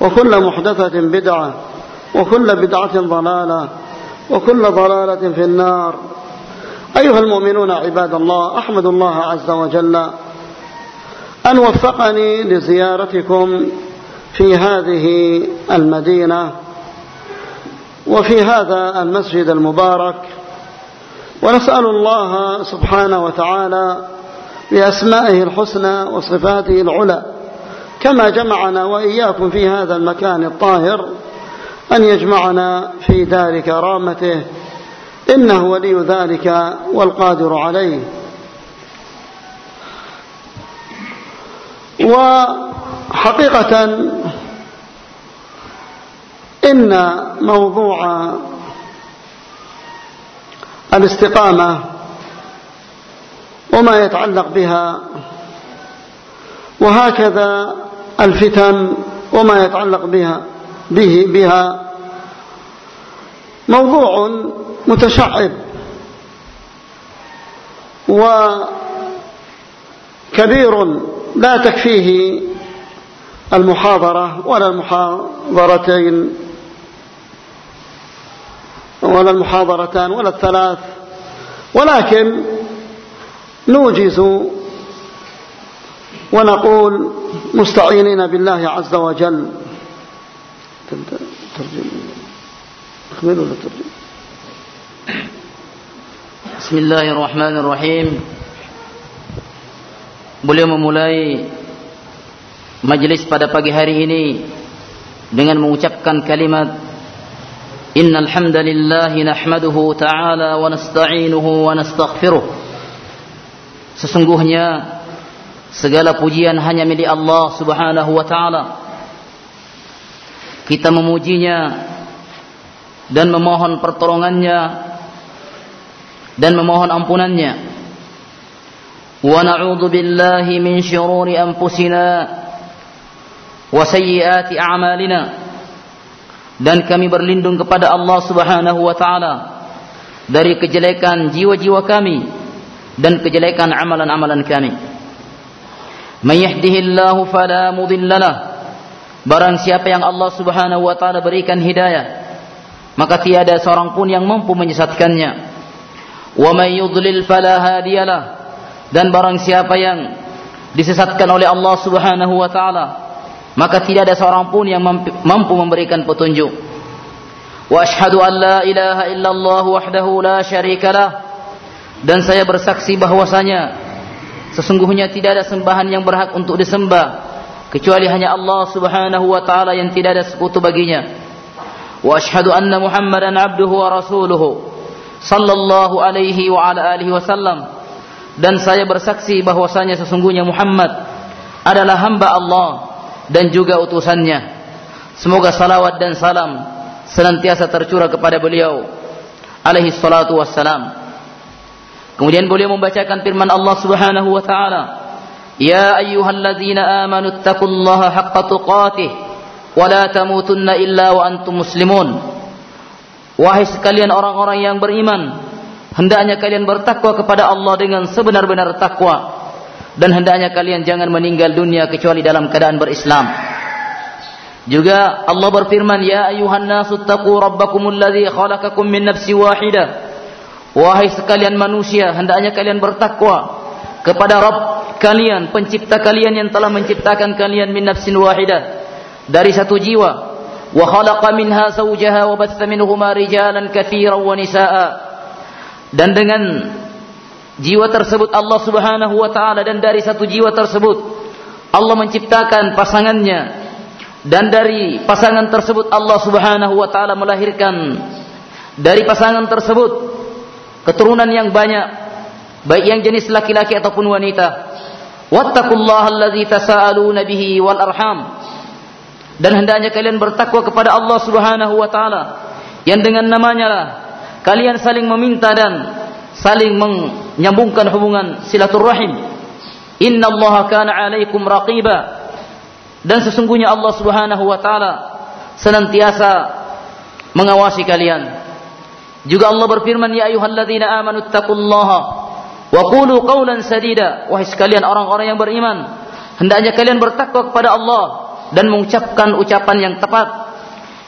وكل محدثة بدعة وكل بدعة ضلالة وكل ضلالة في النار. أيها المؤمنون عباد الله أحمد الله عز وجل أن وفقني لزيارتكم في هذه المدينة وفي هذا المسجد المبارك. ونسأل الله سبحانه وتعالى بأسمائه الحسنى وصفاته العلى كما جمعنا وإياكم في هذا المكان الطاهر أن يجمعنا في دار كرامته إنه ولي ذلك والقادر عليه. وحقيقة إن موضوع الاستقامة وما يتعلق بها وهكذا الفتن وما يتعلق بها به بها موضوع متشعب وكبير لا تكفيه المحاضرة ولا المحاضرتين ولا المحاضرتان ولا الثلاث ولكن نوجز ونقول مستعينين بالله عز وجل ترجم أكمل ولا ترجم بسم الله الرحمن الرحيم Beliau memulai majlis pada pagi hari ini dengan mengucapkan kalimat Innal hamdalillah nahmaduhu ta'ala wa nasta'inuhu wa nastaghfiruh Sesungguhnya segala pujian hanya milik Allah Subhanahu wa taala. Kita memujinya dan memohon pertolongannya dan memohon ampunannya. Wa na'udzu billahi min syururi anfusina wa sayyiati a'malina. Dan kami berlindung kepada Allah Subhanahu wa taala dari kejelekan jiwa-jiwa kami dan kejelekan amalan-amalan kami. May yahdihillahu fala mudhillalah. Barang siapa yang Allah Subhanahu wa taala berikan hidayah, maka tiada seorang pun yang mampu menyesatkannya. Wa may yudlil fala hadiyalah. Dan barang siapa yang disesatkan oleh Allah Subhanahu wa taala, maka tidak ada seorang pun yang mampu memberikan petunjuk. Wa ashhadu an la ilaha illallah wahdahu la syarikalah. Dan saya bersaksi bahwasanya sesungguhnya tidak ada sembahan yang berhak untuk disembah kecuali hanya Allah Subhanahu wa taala yang tidak ada sekutu baginya. Wa ashhadu anna Muhammadan abduhu wa rasuluhu sallallahu alaihi wa ala alihi wasallam. Dan saya bersaksi bahwasanya sesungguhnya Muhammad adalah hamba Allah dan juga utusannya. Semoga salawat dan salam senantiasa tercurah kepada beliau alaihi salatu wassalam. Kemudian beliau membacakan firman Allah Subhanahu wa taala, "Ya ayyuhalladzina amanu taqullaha haqqa tuqatih wa la tamutunna illa wa antum muslimun." Wahai sekalian orang-orang yang beriman, hendaknya kalian bertakwa kepada Allah dengan sebenar-benar takwa dan hendaknya kalian jangan meninggal dunia kecuali dalam keadaan berislam. Juga Allah berfirman, "Ya ayuhan nasu taqu rabbakumul ladzi khalaqakum min nafsin wahidah." Wahai sekalian manusia, hendaknya kalian bertakwa kepada Rabb kalian, pencipta kalian yang telah menciptakan kalian min nafsin wahidah dari satu jiwa. Wa khalaqa minha zawjaha wa batha minhuma rijalan katsiran wa nisaa. Dan dengan jiwa tersebut Allah Subhanahu wa taala dan dari satu jiwa tersebut Allah menciptakan pasangannya dan dari pasangan tersebut Allah Subhanahu wa taala melahirkan dari pasangan tersebut keturunan yang banyak baik yang jenis laki-laki ataupun wanita. Wattaqullaha allazi tasaaluna bihi wal arham. Dan hendaknya kalian bertakwa kepada Allah Subhanahu wa taala yang dengan namanya lah kalian saling meminta dan saling menyambungkan hubungan silaturahim. Inna Allah kana alaikum raqiba. Dan sesungguhnya Allah Subhanahu wa taala senantiasa mengawasi kalian juga Allah berfirman ya ayyuhalladzina amanu taqullaha wa qulu qawlan sadida wahai sekalian orang-orang yang beriman hendaknya kalian bertakwa kepada Allah dan mengucapkan ucapan yang tepat.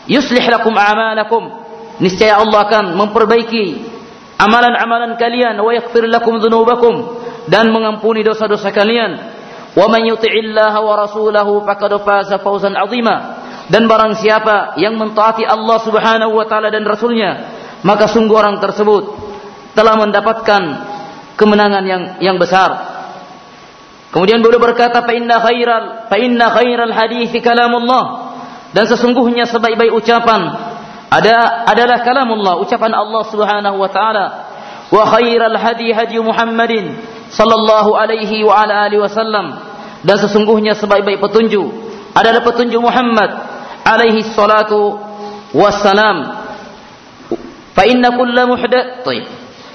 Yuslih lakum a'malakum. Niscaya Allah akan memperbaiki amalan-amalan kalian wa yaghfir lakum dzunubakum dan mengampuni dosa-dosa kalian. Wa man yuti'illaha wa rasulahu faqad faza fawzan 'azima. Dan barang siapa yang mentaati Allah Subhanahu wa taala dan rasulnya, maka sungguh orang tersebut telah mendapatkan kemenangan yang yang besar. Kemudian beliau berkata, "Fa inna khairal fa inna khairal hadis kalamullah." Dan sesungguhnya sebaik-baik ucapan ada adalah kalamullah, ucapan Allah Subhanahu wa taala. Wa khairal hadi hadi Muhammadin sallallahu alaihi wa ala alihi wasallam. Dan sesungguhnya sebaik-baik petunjuk adalah petunjuk Muhammad alaihi salatu wassalam. Fa inna kulla muhdath,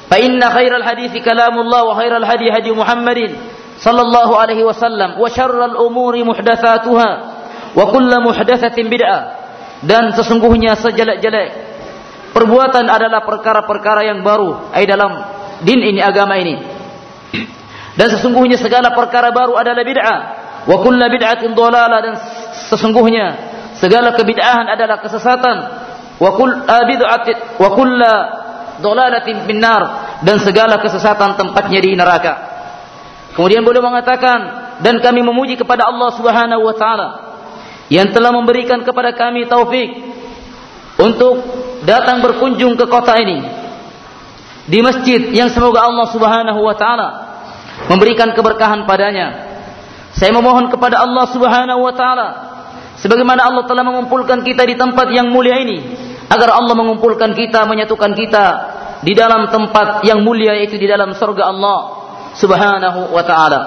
Fa inna khairal hadis kalamullah wa khairal hadi hadi Muhammadin sallallahu alaihi wasallam wa syarral umuri muhdatsatuha wa kullu dan sesungguhnya sejelek-jelek perbuatan adalah perkara-perkara yang baru ai dalam din ini agama ini. Dan sesungguhnya segala perkara baru adalah bid'ah. Wa kullu bid'atin dan sesungguhnya segala kebid'ahan adalah kesesatan wa kull bid'atin binnar dan segala kesesatan tempatnya di neraka Kemudian beliau mengatakan dan kami memuji kepada Allah Subhanahu wa taala yang telah memberikan kepada kami taufik untuk datang berkunjung ke kota ini di masjid yang semoga Allah Subhanahu wa taala memberikan keberkahan padanya. Saya memohon kepada Allah Subhanahu wa taala sebagaimana Allah telah mengumpulkan kita di tempat yang mulia ini agar Allah mengumpulkan kita menyatukan kita di dalam tempat yang mulia yaitu di dalam surga Allah subhanahu wa ta'ala.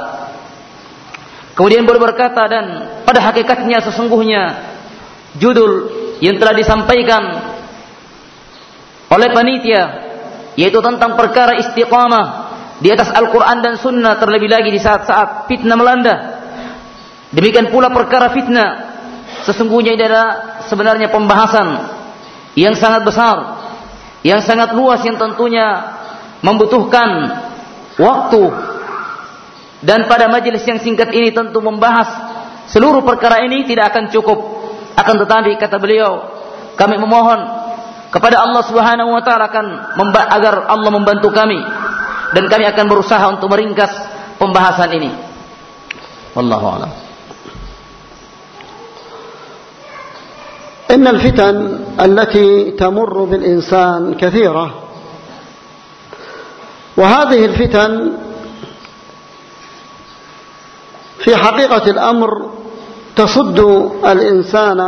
Kemudian boleh berkata dan pada hakikatnya sesungguhnya judul yang telah disampaikan oleh panitia yaitu tentang perkara istiqamah di atas Al-Quran dan Sunnah terlebih lagi di saat-saat fitnah melanda. Demikian pula perkara fitnah sesungguhnya ini adalah sebenarnya pembahasan yang sangat besar, yang sangat luas yang tentunya membutuhkan waktu. Dan pada majelis yang singkat ini tentu membahas seluruh perkara ini tidak akan cukup. Akan tetapi kata beliau kami memohon kepada Allah Subhanahu wa taala akan agar Allah membantu kami dan kami akan berusaha untuk meringkas pembahasan ini. Wallahu a'lam إن الفتن التي تمر بالإنسان كثيرة وهذه الفتن في حقيقة الأمر تصد الإنسان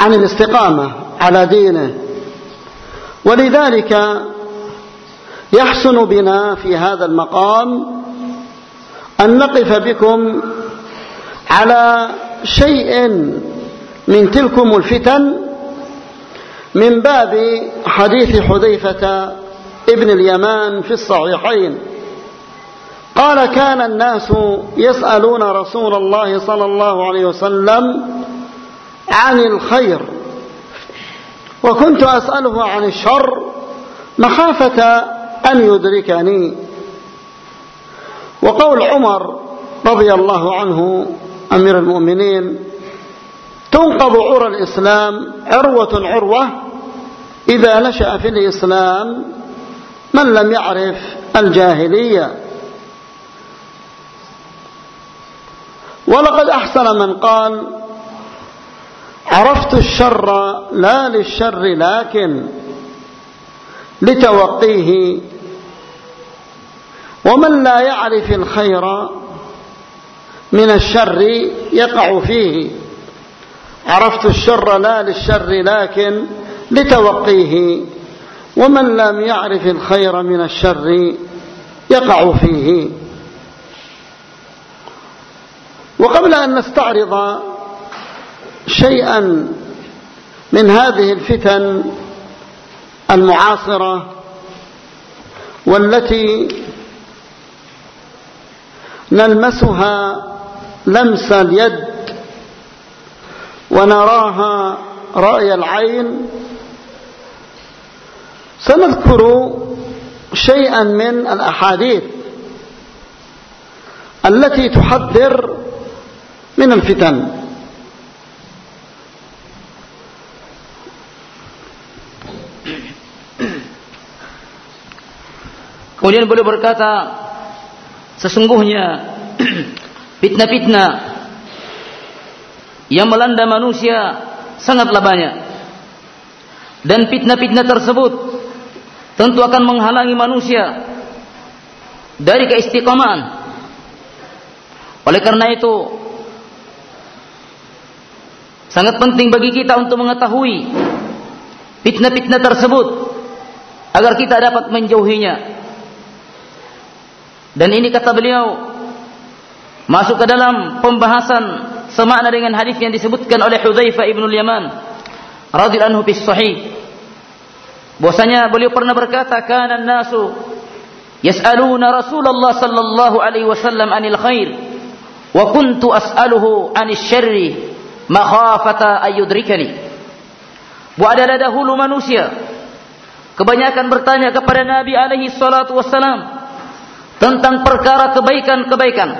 عن الاستقامة على دينه ولذلك يحسن بنا في هذا المقام أن نقف بكم على شيء من تلكم الفتن من باب حديث حذيفة ابن اليمان في الصحيحين. قال كان الناس يسألون رسول الله صلى الله عليه وسلم عن الخير وكنت أسأله عن الشر مخافة أن يدركني. وقول عمر رضي الله عنه أمير المؤمنين تنقض عرى الإسلام عروة عروة. إذا نشأ في الإسلام من لم يعرف الجاهلية؟ ولقد أحسن من قال عرفت الشر لا للشر لكن لتوقيه. ومن لا يعرف الخير من الشر يقع فيه. عرفت الشر لا للشر لكن لتوقيه. ومن لم يعرف الخير من الشر يقع فيه. وقبل أن نستعرض شيئا من هذه الفتن المعاصرة والتي نلمسها لمس اليد ونراها رأي العين. سنذكر شيئا من الأحاديث التي تحذر من الفتن. Kemudian beliau berkata, sesungguhnya fitnah-fitnah yang melanda manusia sangatlah banyak. Dan fitnah-fitnah tersebut tentu akan menghalangi manusia dari keistiqamaan. Oleh karena itu, sangat penting bagi kita untuk mengetahui fitnah-fitnah tersebut agar kita dapat menjauhinya dan ini kata beliau masuk ke dalam pembahasan semakna dengan hadis yang disebutkan oleh Hudzaifah ibn Yaman radhiyallahu anhu fi sahih. Bahwasanya beliau pernah berkata, "Kana nasu yas'aluna Rasulullah sallallahu alaihi wasallam anil khair wa kuntu as'aluhu anil syarri makhafata ayyudrikani." Wa adalah dahulu manusia kebanyakan bertanya kepada Nabi alaihi salatu wasallam tentang perkara kebaikan-kebaikan.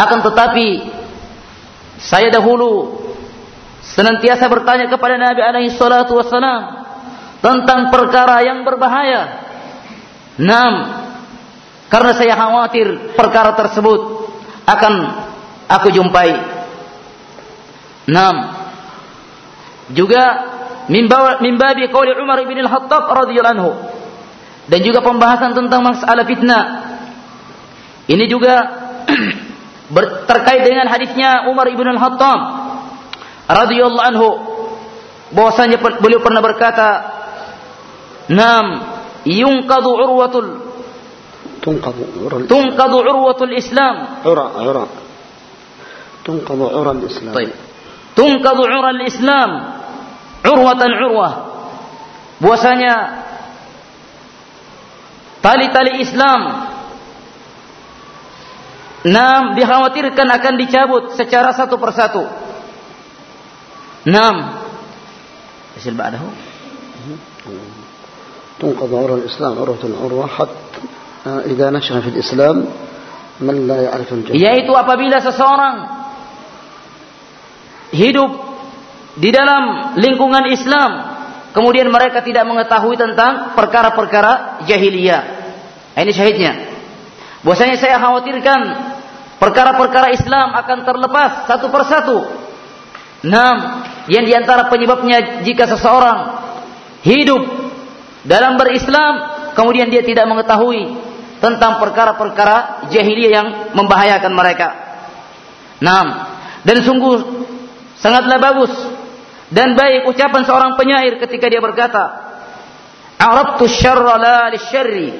Akan tetapi saya dahulu senantiasa bertanya kepada Nabi alaihi salatu wasalam tentang perkara yang berbahaya. Nam, karena saya khawatir perkara tersebut akan aku jumpai. Nam, juga mimbabi qauli Umar bin Al-Khattab radhiyallahu anhu dan juga pembahasan tentang masalah fitnah ini juga terkait dengan hadisnya Umar ibn al-Hattab radhiyallahu anhu bahwasanya beliau pernah berkata, "Nam yunqadu urwatul tunqadu urwatul tunqadu urwatul Islam." Ura, ura. Tunqadu urwatul Islam. Baik. Tunqadu urwatul Islam urwatan urwah. Bahwasanya tali-tali Islam Enam, dikhawatirkan akan dicabut secara satu persatu. Enam. Hasil ba'dahu. تنقض عروة الإسلام عروة العروة حتى إذا نشأ في الإسلام من لا يعرف الجنة yaitu apabila seseorang hidup di dalam lingkungan Islam kemudian mereka tidak mengetahui tentang perkara-perkara jahiliyah ini syahidnya bahwasanya saya khawatirkan perkara-perkara Islam akan terlepas satu persatu. Enam, yang di antara penyebabnya jika seseorang hidup dalam berislam, kemudian dia tidak mengetahui tentang perkara-perkara jahiliyah yang membahayakan mereka. Enam, dan sungguh sangatlah bagus dan baik ucapan seorang penyair ketika dia berkata, "Arabtu syarra la lisyarri,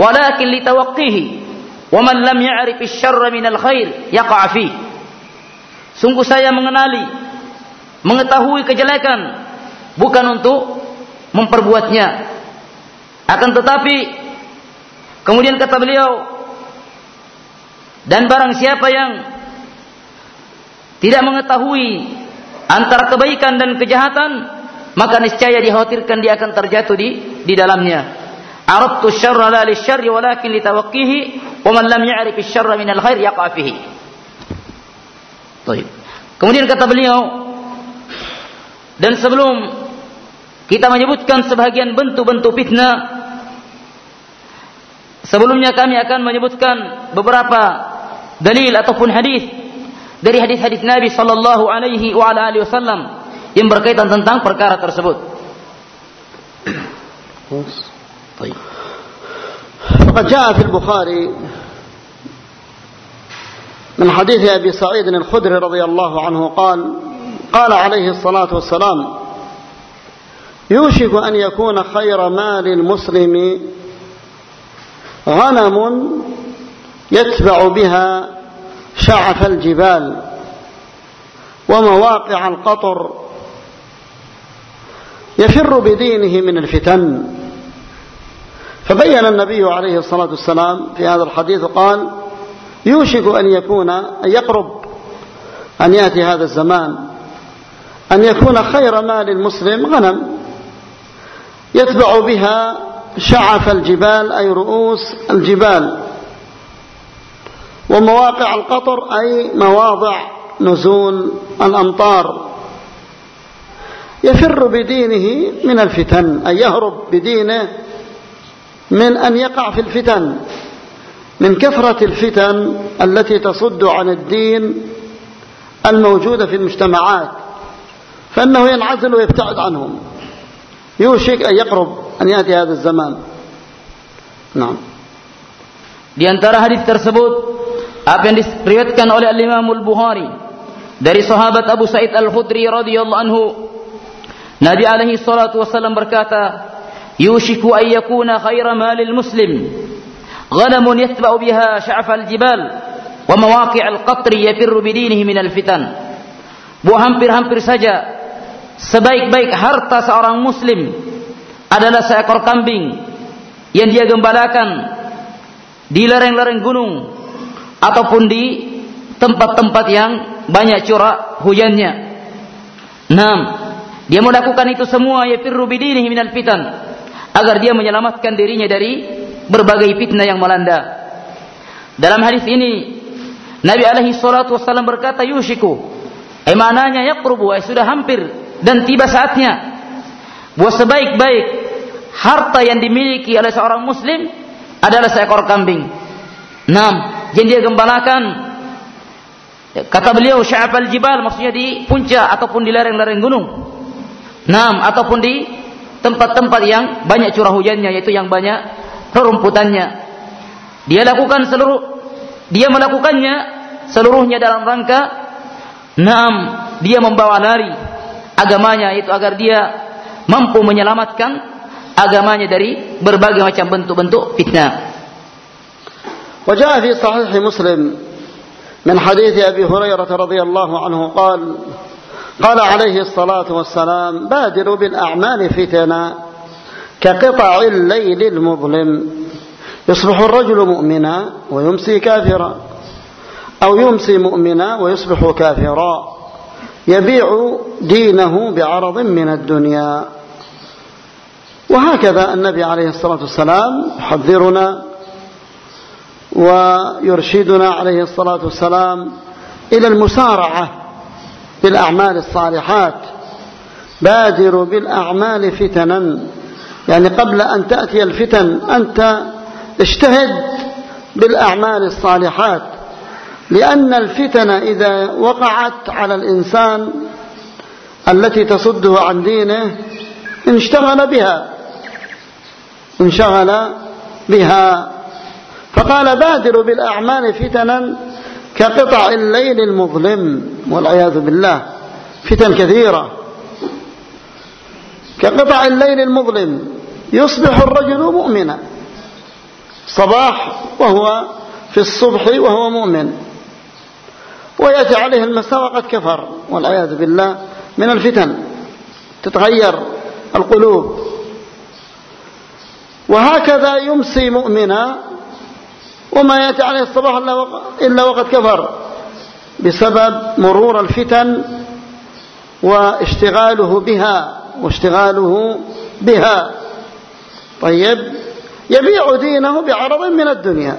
walakin litawaqqihi." Wa man lam ya'rif asy-syarra minal khair. Sungguh saya mengenali mengetahui kejelekan bukan untuk memperbuatnya. Akan tetapi kemudian kata beliau dan barang siapa yang tidak mengetahui antara kebaikan dan kejahatan maka niscaya dikhawatirkan dia akan terjatuh di di dalamnya. Aradtu syarra la lisyarri walakin litawaqqihi wa man lam ya'rif asy-syarra min al-khair yaqa fihi. Baik. Kemudian kata beliau dan sebelum kita menyebutkan sebahagian bentuk-bentuk fitnah sebelumnya kami akan menyebutkan beberapa dalil ataupun hadis dari hadis-hadis Nabi sallallahu alaihi wa ala alihi wasallam yang berkaitan tentang perkara tersebut. طيب. فقد جاء في البخاري من حديث أبي سعيد الخدري رضي الله عنه قال قال عليه الصلاة والسلام يوشك أن يكون خير مال المسلم غنم يتبع بها شعف الجبال ومواقع القطر يفر بدينه من الفتن. فبين النبي عليه الصلاة والسلام في هذا الحديث قال يوشك أن يكون أن يقرب أن يأتي هذا الزمان أن يكون خير مال المسلم غنم يتبع بها شعف الجبال أي رؤوس الجبال ومواقع القطر أي مواضع نزول الأمطار. يفر بدينه من الفتن أي يهرب بدينه من أن يقع في الفتن من كثرة الفتن التي تصد عن الدين الموجودة في المجتمعات فإنه ينعزل ويبتعد عنهم يوشك أن يقرب أن يأتي هذا الزمان نعم Di antara hadis tersebut apa yang diriwayatkan oleh Al-Imam Al-Bukhari dari sahabat Abu Sa'id Al-Khudri radhiyallahu anhu Nabi alaihi salatu wasallam berkata, "Yushiku an yakuna khaira malil muslim ghanamun yatba'u biha sya'fal jibal wa mawaqi'al qatri yafirru bidinihi minal fitan." Bu hampir-hampir saja sebaik-baik harta seorang muslim adalah seekor kambing yang dia gembalakan di lereng-lereng gunung ataupun di tempat-tempat yang banyak curah hujannya. 6. Dia melakukan itu semua ya firru bidinihi minal fitan agar dia menyelamatkan dirinya dari berbagai fitnah yang melanda. Dalam hadis ini Nabi alaihi salatu wasallam berkata yushiku eh mananya yaqrubu eh sudah hampir dan tiba saatnya bahwa sebaik-baik harta yang dimiliki oleh seorang muslim adalah seekor kambing. Enam, yang dia gembalakan kata beliau sya'fal jibal maksudnya di puncak ataupun di lereng-lereng gunung. Nam ataupun di tempat-tempat yang banyak curah hujannya yaitu yang banyak rerumputannya. Dia lakukan seluruh dia melakukannya seluruhnya dalam rangka nam dia membawa lari agamanya itu agar dia mampu menyelamatkan agamanya dari berbagai macam bentuk-bentuk fitnah. وجاء في صحيح مسلم من حديث أبي هريرة رضي الله عنه قال قال عليه الصلاة والسلام بادروا بالأعمال فتنا كقطع الليل المظلم. يصبح الرجل مؤمنا ويمسي كافرا أو يمسي مؤمنا ويصبح كافرا. يبيع دينه بعرض من الدنيا. وهكذا النبي عليه الصلاة والسلام يحذرنا ويرشدنا عليه الصلاة والسلام إلى المسارعة بالأعمال الصالحات. بادروا بالأعمال فتنا. يعني قبل أن تأتي الفتن أنت اجتهد بالأعمال الصالحات. لأن الفتن إذا وقعت على الإنسان التي تصده عن دينه انشتغل بها. انشغل بها. فقال بادروا بالأعمال فتنا. كقطع الليل المظلم والعياذ بالله. فتن كثيرة. كقطع الليل المظلم يصبح الرجل مؤمنا. صباح وهو في الصبح وهو مؤمن. ويأتي عليه المساء وقد كفر والعياذ بالله من الفتن. تتغير القلوب. وهكذا يمسي مؤمنا وما يأتي عليه الصباح إلا وقد كفر بسبب مرور الفتن واشتغاله بها واشتغاله بها. طيب يبيع دينه بعرض من الدنيا.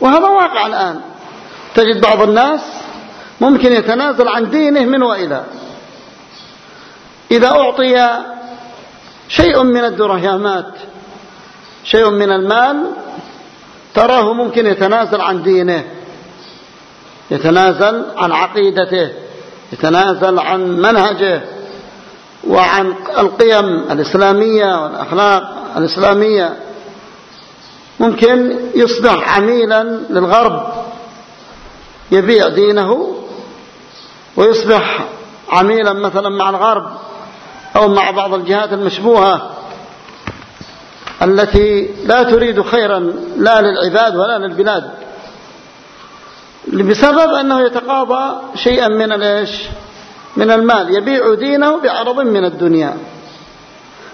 وهذا واقع الآن. تجد بعض الناس ممكن يتنازل عن دينه من وإلى. إذا أعطي شيء من الدرهمات شيء من المال تراه ممكن يتنازل عن دينه يتنازل عن عقيدته يتنازل عن منهجه وعن القيم الإسلامية والأخلاق الإسلامية. ممكن يصبح عميلا للغرب يبيع دينه ويصبح عميلا مثلا مع الغرب أو مع بعض الجهات المشبوهة. التي لا تريد خيرا لا للعباد ولا للبلاد بسبب أنه يتقاضى شيئا من الإيش؟ من المال يبيع دينه بعرض من الدنيا.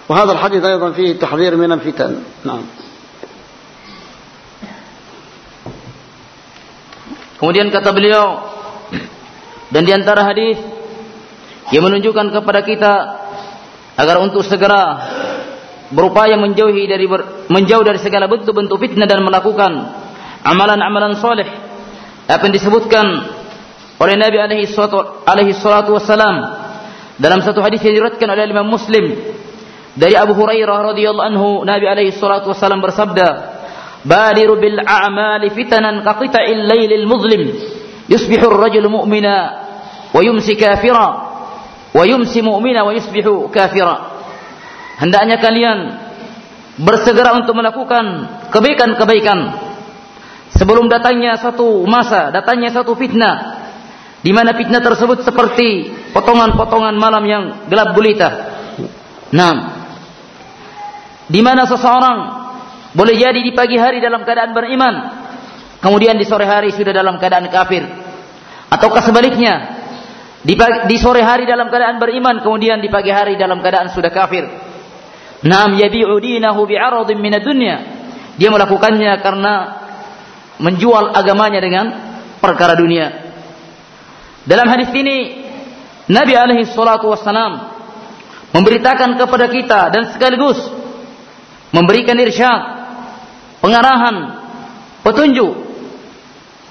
وهذا الحديث أيضا فيه التحذير من الفتن. نعم. Kemudian kata beliau dan di antara hadis yang menunjukkan kepada kita agar untuk segera berupaya menjauhi dari ber, menjauh dari segala bentuk-bentuk fitnah dan melakukan amalan-amalan soleh. Apa yang disebutkan oleh Nabi alaihi salatu, alaihi salatu wassalam dalam satu hadis yang diriwayatkan oleh Imam Muslim dari Abu Hurairah radhiyallahu anhu Nabi alaihi salatu wassalam bersabda badiru bil a'mali fitanan qatita'il lailil muzlim yusbihu ar-rajulu mu'mina wa yumsi kafira wa yumsi mu'mina wa yusbihu kafira hendaknya kalian bersegera untuk melakukan kebaikan-kebaikan sebelum datangnya satu masa, datangnya satu fitnah di mana fitnah tersebut seperti potongan-potongan malam yang gelap gulita. Nah, di mana seseorang boleh jadi di pagi hari dalam keadaan beriman, kemudian di sore hari sudah dalam keadaan kafir, ataukah sebaliknya di, pagi, di sore hari dalam keadaan beriman, kemudian di pagi hari dalam keadaan sudah kafir. Nam yabi'u dinahu bi'aradin minad dunya. Dia melakukannya karena menjual agamanya dengan perkara dunia. Dalam hadis ini Nabi alaihi salatu wassalam memberitakan kepada kita dan sekaligus memberikan irsyad, pengarahan, petunjuk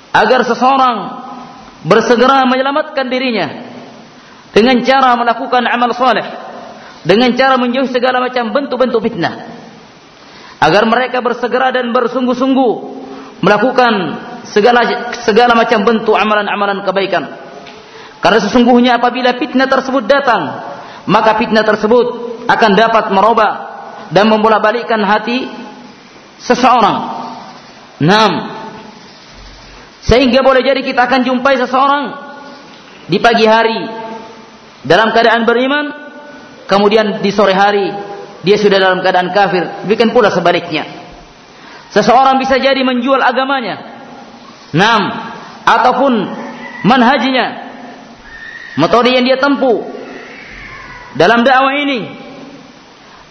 agar seseorang bersegera menyelamatkan dirinya dengan cara melakukan amal soleh, dengan cara menjauhi segala macam bentuk-bentuk fitnah, agar mereka bersegera dan bersungguh-sungguh melakukan segala segala macam bentuk amalan-amalan kebaikan. Karena sesungguhnya apabila fitnah tersebut datang, maka fitnah tersebut akan dapat merubah dan membolak-balikkan hati seseorang. Naam. Sehingga boleh jadi kita akan jumpai seseorang di pagi hari dalam keadaan beriman, kemudian di sore hari dia sudah dalam keadaan kafir. Demikian pula sebaliknya. Seseorang bisa jadi menjual agamanya. Nam, ataupun manhajinya. Metode yang dia tempuh dalam dakwah ini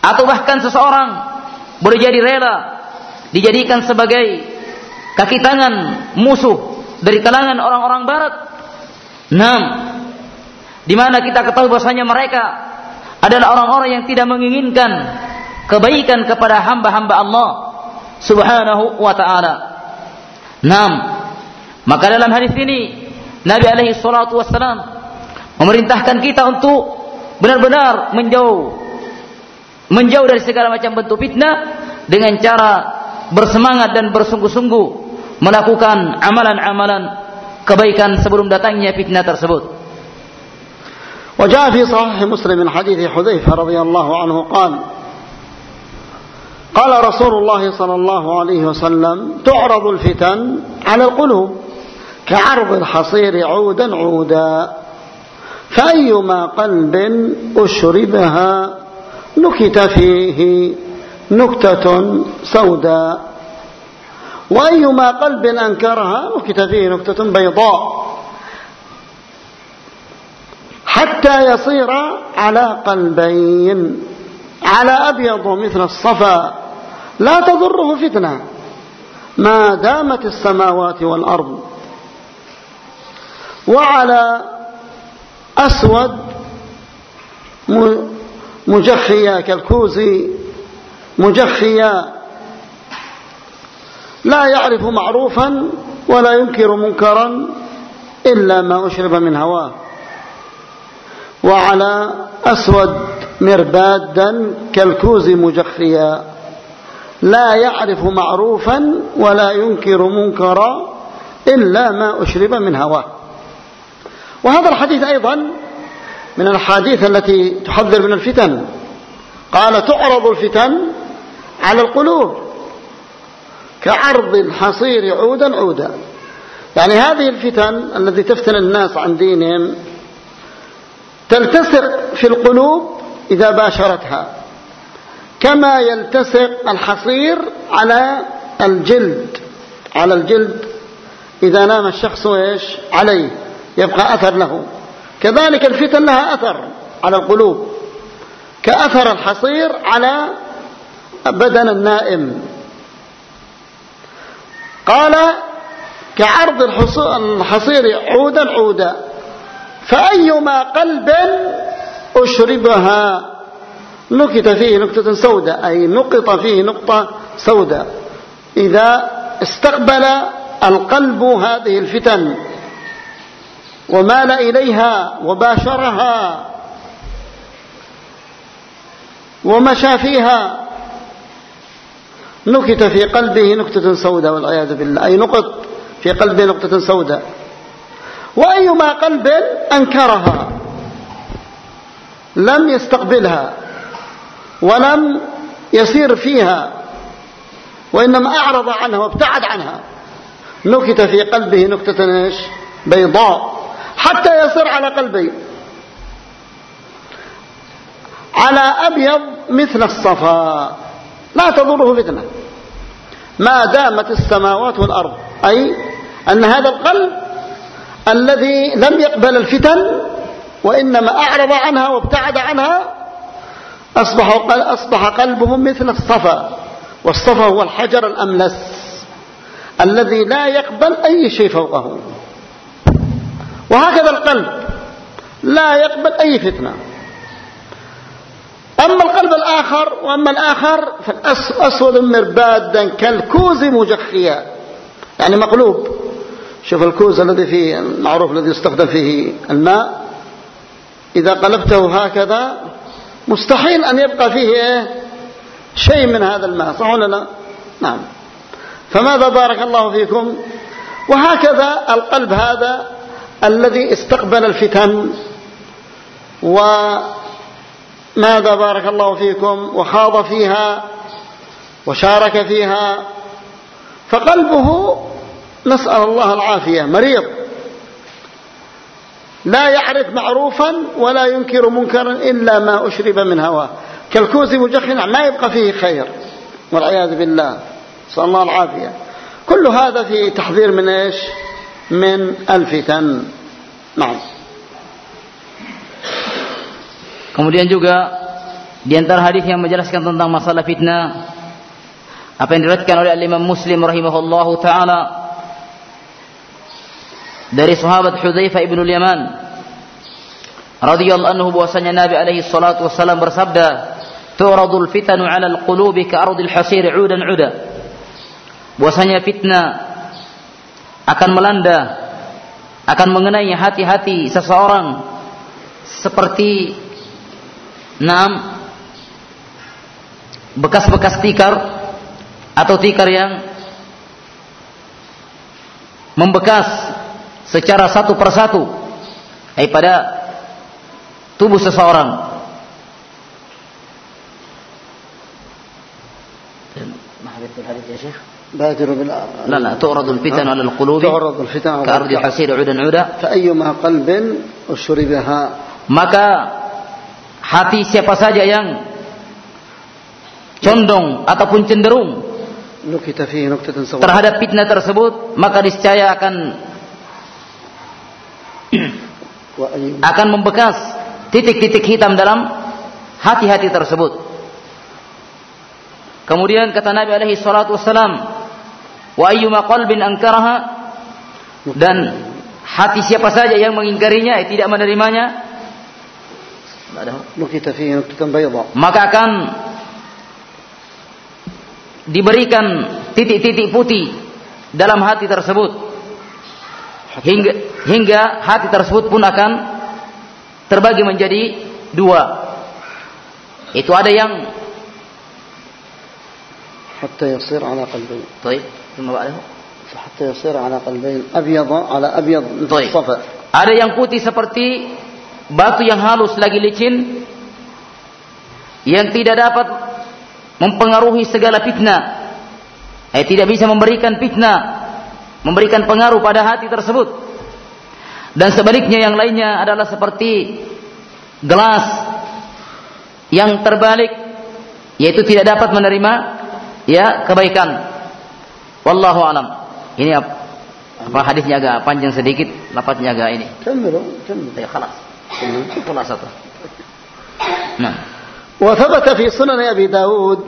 atau bahkan seseorang boleh jadi rela dijadikan sebagai kaki tangan musuh dari kalangan orang-orang barat. Nam, di mana kita ketahui bahwasanya mereka adalah orang-orang yang tidak menginginkan kebaikan kepada hamba-hamba Allah subhanahu wa ta'ala. Nam. Maka dalam hadis ini Nabi alaihi salatu memerintahkan kita untuk benar-benar menjauh menjauh dari segala macam bentuk fitnah dengan cara bersemangat dan bersungguh-sungguh melakukan amalan-amalan kebaikan sebelum datangnya fitnah tersebut. وجاء في صحيح مسلم من حديث حذيفة رضي الله عنه قال قال رسول الله صلى الله عليه وسلم تعرض الفتن على القلوب كعرض الحصير عودا عودا فأيما قلب أشربها نكت فيه نكتة سوداء وأيما قلب أنكرها نكت فيه نكتة بيضاء. حتى يصير على قلبين على أبيض مثل الصفا. لا تضره فتنة. ما دامت السماوات والأرض وعلى أسود مجخية كالكوز مجخية. لا يعرف معروفا ولا ينكر منكرا إلا ما أشرب من هواه. وعلى أسود مربادا كالكوز مجخيا لا يعرف معروفا ولا ينكر منكرا إلا ما أشرب من هواه. وهذا الحديث أيضا من الحديث التي تحذر من الفتن. قال تعرض الفتن على القلوب كعرض الحصير عودا عودا. يعني هذه الفتن التي تفتن الناس عن دينهم تلتصق في القلوب إذا باشرتها كما يلتصق الحصير على الجلد على الجلد. إذا نام الشخص إيش؟ عليه يبقى أثر له. كذلك الفتن لها أثر على القلوب كأثر الحصير على بدن النائم. قال كعرض الحصير عودا عودا فأيما قلب أشربها نكت فيه نكتة سوداء أي نقط فيه نقطة سوداء. إذا استقبل القلب هذه الفتن ومال إليها وباشرها ومشى فيها نكت في قلبه نكتة سوداء والعياذ بالله. أي نقط في قلبه نقطة سوداء. وأيما قلب أنكرها. لم يستقبلها ولم يسير فيها وإنما أعرض عنها وابتعد عنها. نكت في قلبه نكتة إيش؟ بيضاء. حتى يصير على قلبي. على أبيض مثل الصفا. لا تضره فتنة. ما دامت السماوات والأرض أي أن هذا القلب الذي لم يقبل الفتن وإنما أعرض عنها وابتعد عنها أصبح, أصبح قلبه مثل الصفا والصفا هو الحجر الأملس الذي لا يقبل أي شيء فوقه. وهكذا القلب لا يقبل أي فتنة. أما القلب الآخر وأما الآخر فالأسود مربادا كالكوز مجخيا يعني مقلوب. شوف الكوز الذي فيه المعروف الذي يستخدم فيه الماء إذا قلبته هكذا مستحيل أن يبقى فيه إيه؟ شيء من هذا الماء صح ولا لا؟ نعم. فماذا بارك الله فيكم؟ وهكذا القلب هذا الذي استقبل الفتن. وماذا بارك الله فيكم؟ وخاض فيها وشارك فيها. فقلبه نسأل الله العافية. مريض. لا يعرف معروفا ولا ينكر منكرا إلا ما أشرب من هواه. كالكوز مجخن ما يبقى فيه خير. والعياذ بالله. نسأل الله العافية. كل هذا في تحذير من إيش؟ من الفتن. نعم. Kemudian juga di antara hadis yang menjelaskan tentang masalah fitnah apa yang diriwayatkan oleh Imam Muslim rahimahullahu taala dari sahabat Hudzaifah ibn Yaman radhiyallahu anhu bahwasanya Nabi alaihi salatu wasallam bersabda turadul fitanu 'ala al-qulubi ka'ardil hasir 'udan 'uda. Bahwasanya fitnah akan melanda akan mengenai hati-hati seseorang seperti enam bekas-bekas tikar atau tikar yang membekas secara satu persatu eh, pada tubuh seseorang hadis ya Syekh بادر بالأمر لا لا تعرض الفتن على القلوب تعرض الفتن على كأرض الحسير عودا عودا فأيما قلب أشربها maka hati siapa saja yang condong ataupun cenderung نكت فيه نكتة سوداء terhadap fitnah tersebut maka niscaya akan وأيما akan membekas titik-titik hitam dalam hati-hati tersebut. Kemudian kata Nabi alaihi salatu wassalam, "Wa ayyuma qalbin ankaraha" dan hati siapa saja yang mengingkarinya, eh, tidak menerimanya, maka akan diberikan titik-titik putih dalam hati tersebut hingga hingga hati tersebut pun akan terbagi menjadi dua itu ada yang حتى يصير على قلبين طيب ثم بعده حتى يصير على قلبين أبيض على أبيض مثل طيب الصفا ada yang putih seperti batu yang halus lagi licin yang tidak dapat mempengaruhi segala fitnah eh, tidak bisa memberikan fitnah memberikan pengaruh pada hati tersebut dan sebaliknya yang lainnya adalah seperti gelas yang terbalik yaitu tidak dapat menerima ya kebaikan wallahu alam ini apa, apa hadisnya agak panjang sedikit lafaznya agak ini كملوا كملوا ya خلاص خلاصة نعم وثبت في سنن أبي داود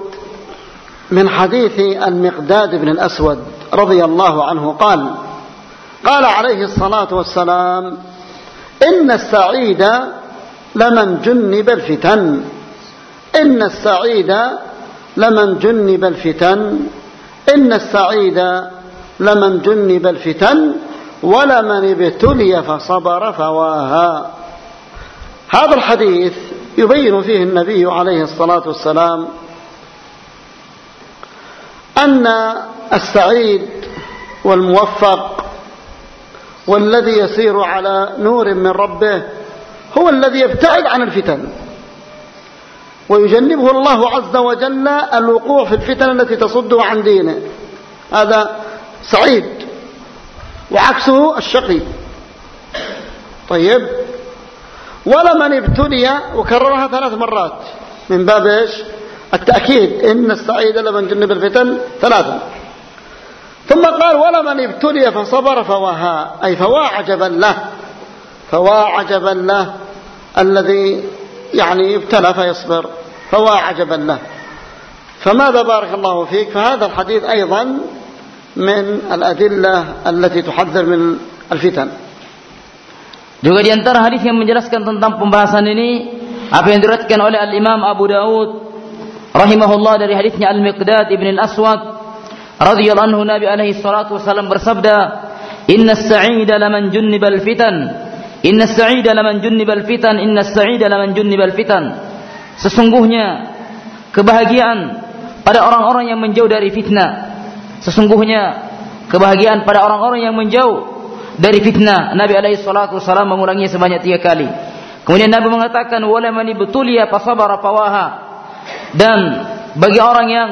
من حديث المقداد بن الأسود رضي الله عنه قال قال عليه الصلاة والسلام إن السعيد لمن جنب الفتن. إن السعيد لمن جنب الفتن. إن السعيد لمن جنب الفتن ولمن ابتلي فصبر فواها. هذا الحديث يبين فيه النبي عليه الصلاة والسلام أن السعيد والموفق والذي يسير على نور من ربه هو الذي يبتعد عن الفتن. ويجنبه الله عز وجل الوقوع في الفتن التي تصده عن دينه. هذا سعيد وعكسه الشقي. طيب. ولمن ابتلي وكررها ثلاث مرات. من باب إيش؟ التأكيد إن السعيد لمن جنب الفتن ثلاثا. ثم قال ولمن ابتلي فصبر فوها أي فوا عجبا له فوا عجبا له الذي يعني ابتلى فيصبر فوا عجبا له فماذا بارك الله فيك فهذا الحديث أيضا من الأدلة التي تحذر من الفتن Juga di antara hadis yang menjelaskan tentang pembahasan ini apa yang diriwayatkan oleh Al Imam Abu Daud rahimahullah dari hadisnya Al Miqdad ibn Al Aswad radhiyallahu anhu Nabi alaihi salatu wasallam bersabda Inna as-sa'ida laman junnibal fitan Inna as-sa'ida laman junnibal fitan Inna as-sa'ida laman junnibal fitan Sesungguhnya kebahagiaan pada orang-orang yang menjauh dari fitnah Sesungguhnya kebahagiaan pada orang-orang yang menjauh dari fitnah. Nabi alaihi salatu wasallam mengulanginya sebanyak tiga kali. Kemudian Nabi mengatakan wala man ibtuliya fasabara fawaha. Dan bagi orang yang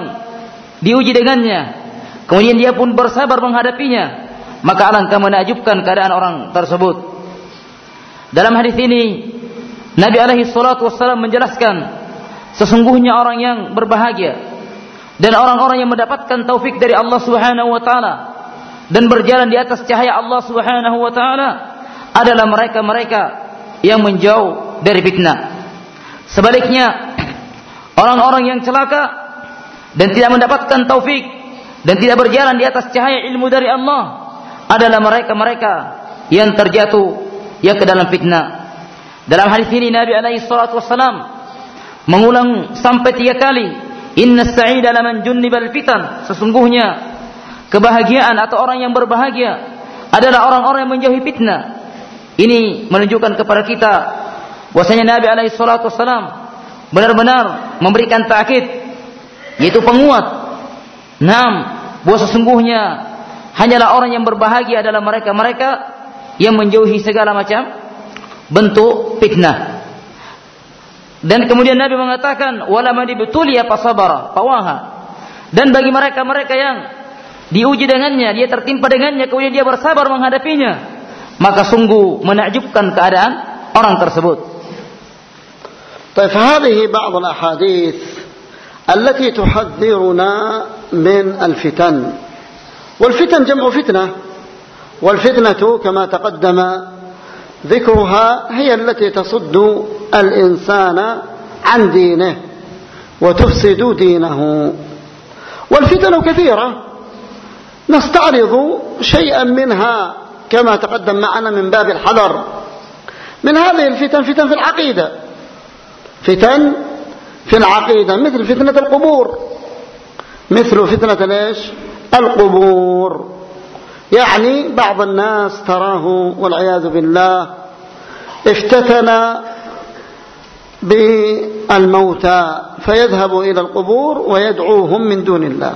diuji dengannya, kemudian dia pun bersabar menghadapinya, maka alangkah menakjubkan keadaan orang tersebut. Dalam hadis ini Nabi alaihi salatu wasallam menjelaskan sesungguhnya orang yang berbahagia dan orang-orang yang mendapatkan taufik dari Allah Subhanahu wa taala dan berjalan di atas cahaya Allah Subhanahu wa taala adalah mereka-mereka yang menjauh dari fitnah. Sebaliknya, orang-orang yang celaka dan tidak mendapatkan taufik dan tidak berjalan di atas cahaya ilmu dari Allah adalah mereka-mereka yang terjatuh ya ke dalam fitnah. Dalam hadis ini Nabi alaihi salatu wasalam mengulang sampai tiga kali, "Inna sa'ida laman junnibal fitan." Sesungguhnya kebahagiaan atau orang yang berbahagia adalah orang-orang yang menjauhi fitnah. Ini menunjukkan kepada kita bahwasanya Nabi alaihi salatu wasalam benar-benar memberikan takkid yaitu penguat. Naam, bahwa sesungguhnya hanyalah orang yang berbahagia adalah mereka-mereka yang menjauhi segala macam bentuk fitnah. Dan kemudian Nabi mengatakan wala man ya fasabara fawaha. Dan bagi mereka-mereka yang diuji dengannya, dia tertimpa dengannya, kemudian dia bersabar menghadapinya, maka sungguh menakjubkan keadaan orang tersebut. طيب فهذه بعض الأحاديث التي تحذرنا من الفتن. والفتن جمع فتنة. والفتنة كما تقدم ذكرها هي التي تصد الإنسان عن دينه وتفسد دينه. والفتن كثيرة. نستعرض شيئا منها كما تقدم معنا من باب الحذر. من هذه الفتن فتن في العقيدة. فتن في العقيدة مثل فتنة القبور. مثل فتنة ليش القبور. يعني بعض الناس تراه والعياذ بالله افتتن بالموتى فيذهب إلى القبور ويدعوهم من دون الله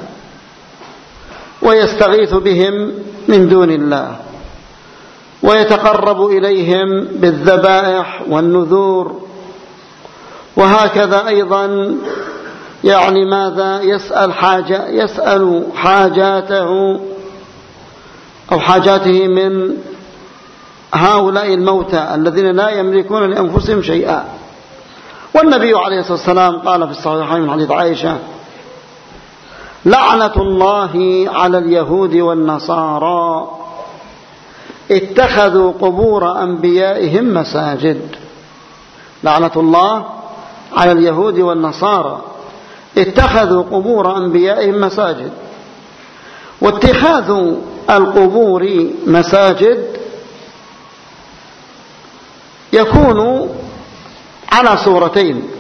ويستغيث بهم من دون الله ويتقرب إليهم بالذبائح والنذور. وهكذا أيضا يعني ماذا؟ يسأل حاجة يسأل حاجاته أو حاجاته من هؤلاء الموتى الذين لا يملكون لأنفسهم شيئا. والنبي عليه الصلاة والسلام قال في الصحيحين من حديث عائشة لعنة الله على اليهود والنصارى. اتخذوا قبور أنبيائهم مساجد. لعنة الله على اليهود والنصارى. اتخذوا قبور أنبيائهم مساجد. واتخاذ القبور مساجد يكون على صورتين.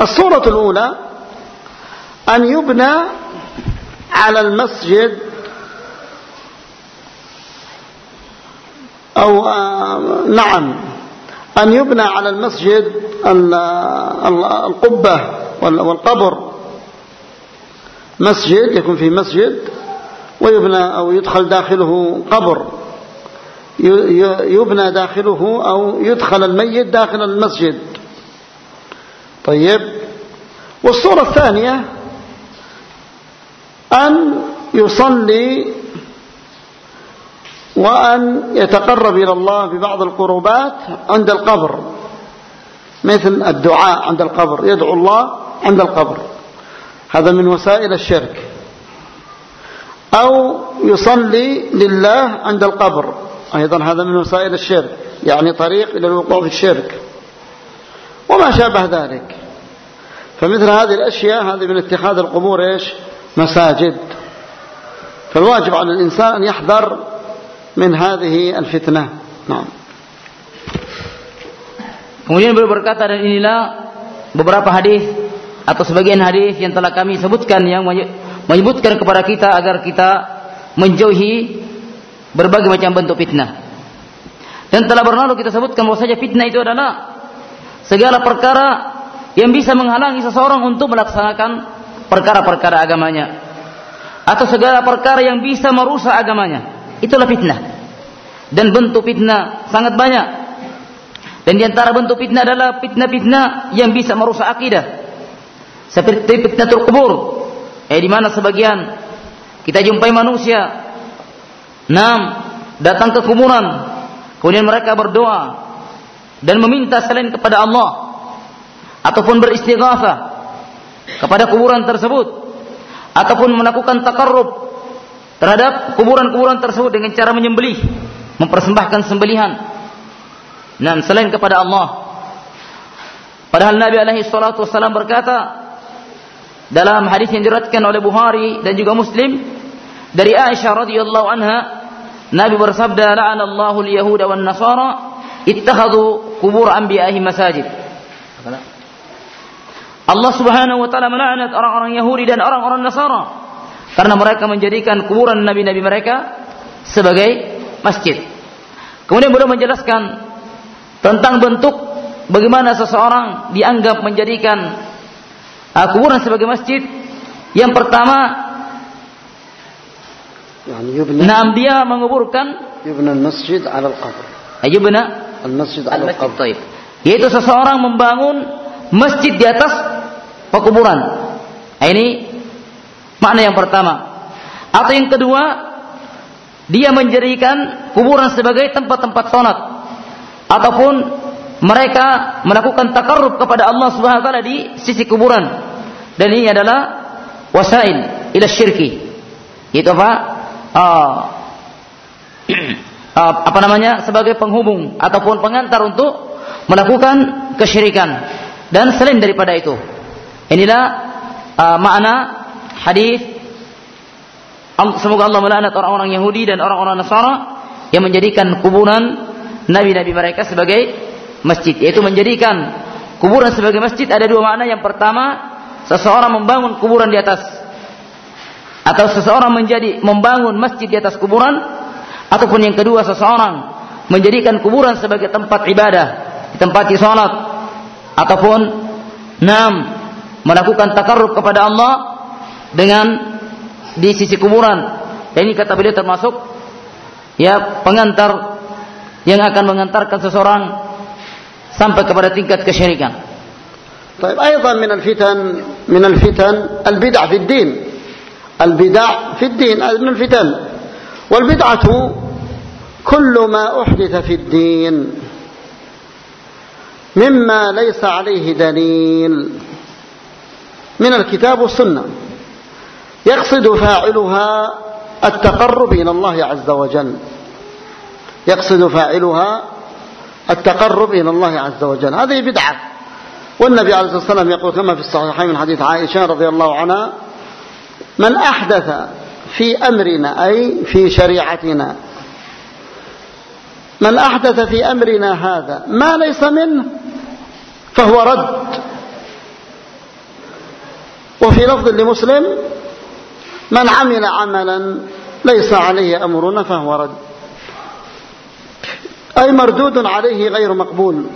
الصورة الأولى أن يبنى على المسجد أو نعم أن يبنى على المسجد القبة. والقبر. مسجد يكون فيه مسجد ويبنى أو يدخل داخله قبر. يبنى داخله أو يدخل الميت داخل المسجد. طيب. والصورة الثانية أن يصلي وأن يتقرب إلى الله ببعض القربات عند القبر. مثل الدعاء عند القبر. يدعو الله عند القبر. هذا من وسائل الشرك. أو يصلي لله عند القبر. أيضا هذا من وسائل الشرك. يعني طريق إلى الوقوع في الشرك. وما شابه ذلك. فمثل هذه الأشياء هذه من اتخاذ القبور إيش؟ مساجد. فالواجب على الإنسان أن يحذر من هذه الفتنة. نعم. Kemudian beliau berkata dan inilah beberapa hadis atau sebagian hadis yang telah kami sebutkan yang menyebutkan kepada kita agar kita menjauhi berbagai macam bentuk fitnah. Dan telah berlalu kita sebutkan bahwa saja fitnah itu adalah segala perkara yang bisa menghalangi seseorang untuk melaksanakan perkara-perkara agamanya atau segala perkara yang bisa merusak agamanya. Itulah fitnah. Dan bentuk fitnah sangat banyak. Dan di antara bentuk fitnah adalah fitnah-fitnah yang bisa merusak akidah. Seperti fitnah kubur. Eh di mana sebagian? Kita jumpai manusia. Enam datang ke kuburan. Kemudian mereka berdoa. Dan meminta selain kepada Allah. Ataupun beristighatsah kepada kuburan tersebut. Ataupun melakukan takarrub terhadap kuburan-kuburan tersebut dengan cara menyembelih. Mempersembahkan sembelihan. Nah, selain kepada Allah. Padahal Nabi alaihi salatu wasallam berkata dalam hadis yang diriwayatkan oleh Bukhari dan juga Muslim dari Aisyah radhiyallahu anha Nabi bersabda la'anallahu al-yahud wan nasara ittakhadhu qubur anbiya'ihim masajid. Allah Subhanahu wa taala melaknat orang-orang Yahudi dan orang-orang Nasara karena mereka menjadikan kuburan nabi-nabi mereka sebagai masjid. Kemudian beliau menjelaskan tentang bentuk bagaimana seseorang dianggap menjadikan uh, kuburan sebagai masjid. Yang pertama, Naam dia menguburkan yubna masjid ala al-qabr. Yubna al-masjid ala al-qabr. Yaitu seseorang membangun masjid di atas pekuburan. Nah, ini makna yang pertama. Atau yang kedua, dia menjadikan kuburan sebagai tempat-tempat sonat ataupun mereka melakukan takarrub kepada Allah Subhanahu wa taala di sisi kuburan. Dan ini adalah wasail ila syirki. Itu apa? Uh, apa namanya? sebagai penghubung ataupun pengantar untuk melakukan kesyirikan dan selain daripada itu. Inilah uh, makna hadis semoga Allah melaknat orang-orang Yahudi dan orang-orang Nasara yang menjadikan kuburan nabi-nabi mereka sebagai masjid yaitu menjadikan kuburan sebagai masjid ada dua makna. Yang pertama, seseorang membangun kuburan di atas atau seseorang menjadi membangun masjid di atas kuburan ataupun yang kedua seseorang menjadikan kuburan sebagai tempat ibadah, tempat salat ataupun enam melakukan takarrub kepada Allah dengan di sisi kuburan. Dan ini kata beliau termasuk ya pengantar yang akan mengantarkan seseorang sampai kepada tingkat kesyirikan. طيب أيضا من الفتن من الفتن البدع في الدين. البدع في الدين من الفتن. والبدعة كل ما أحدث في الدين. مما ليس عليه دليل. من الكتاب والسنة. يقصد فاعلها التقرب إلى الله عز وجل. يقصد فاعلها التقرب إلى الله عز وجل. هذه بدعة. والنبي عليه الصلاة والسلام يقول كما في الصحيحين من حديث عائشة رضي الله عنها من أحدث في أمرنا أي في شريعتنا من أحدث في أمرنا هذا ما ليس منه فهو رد. وفي لفظ لمسلم من عمل عملا ليس عليه أمرنا فهو رد. أي مردود عليه غير مقبول.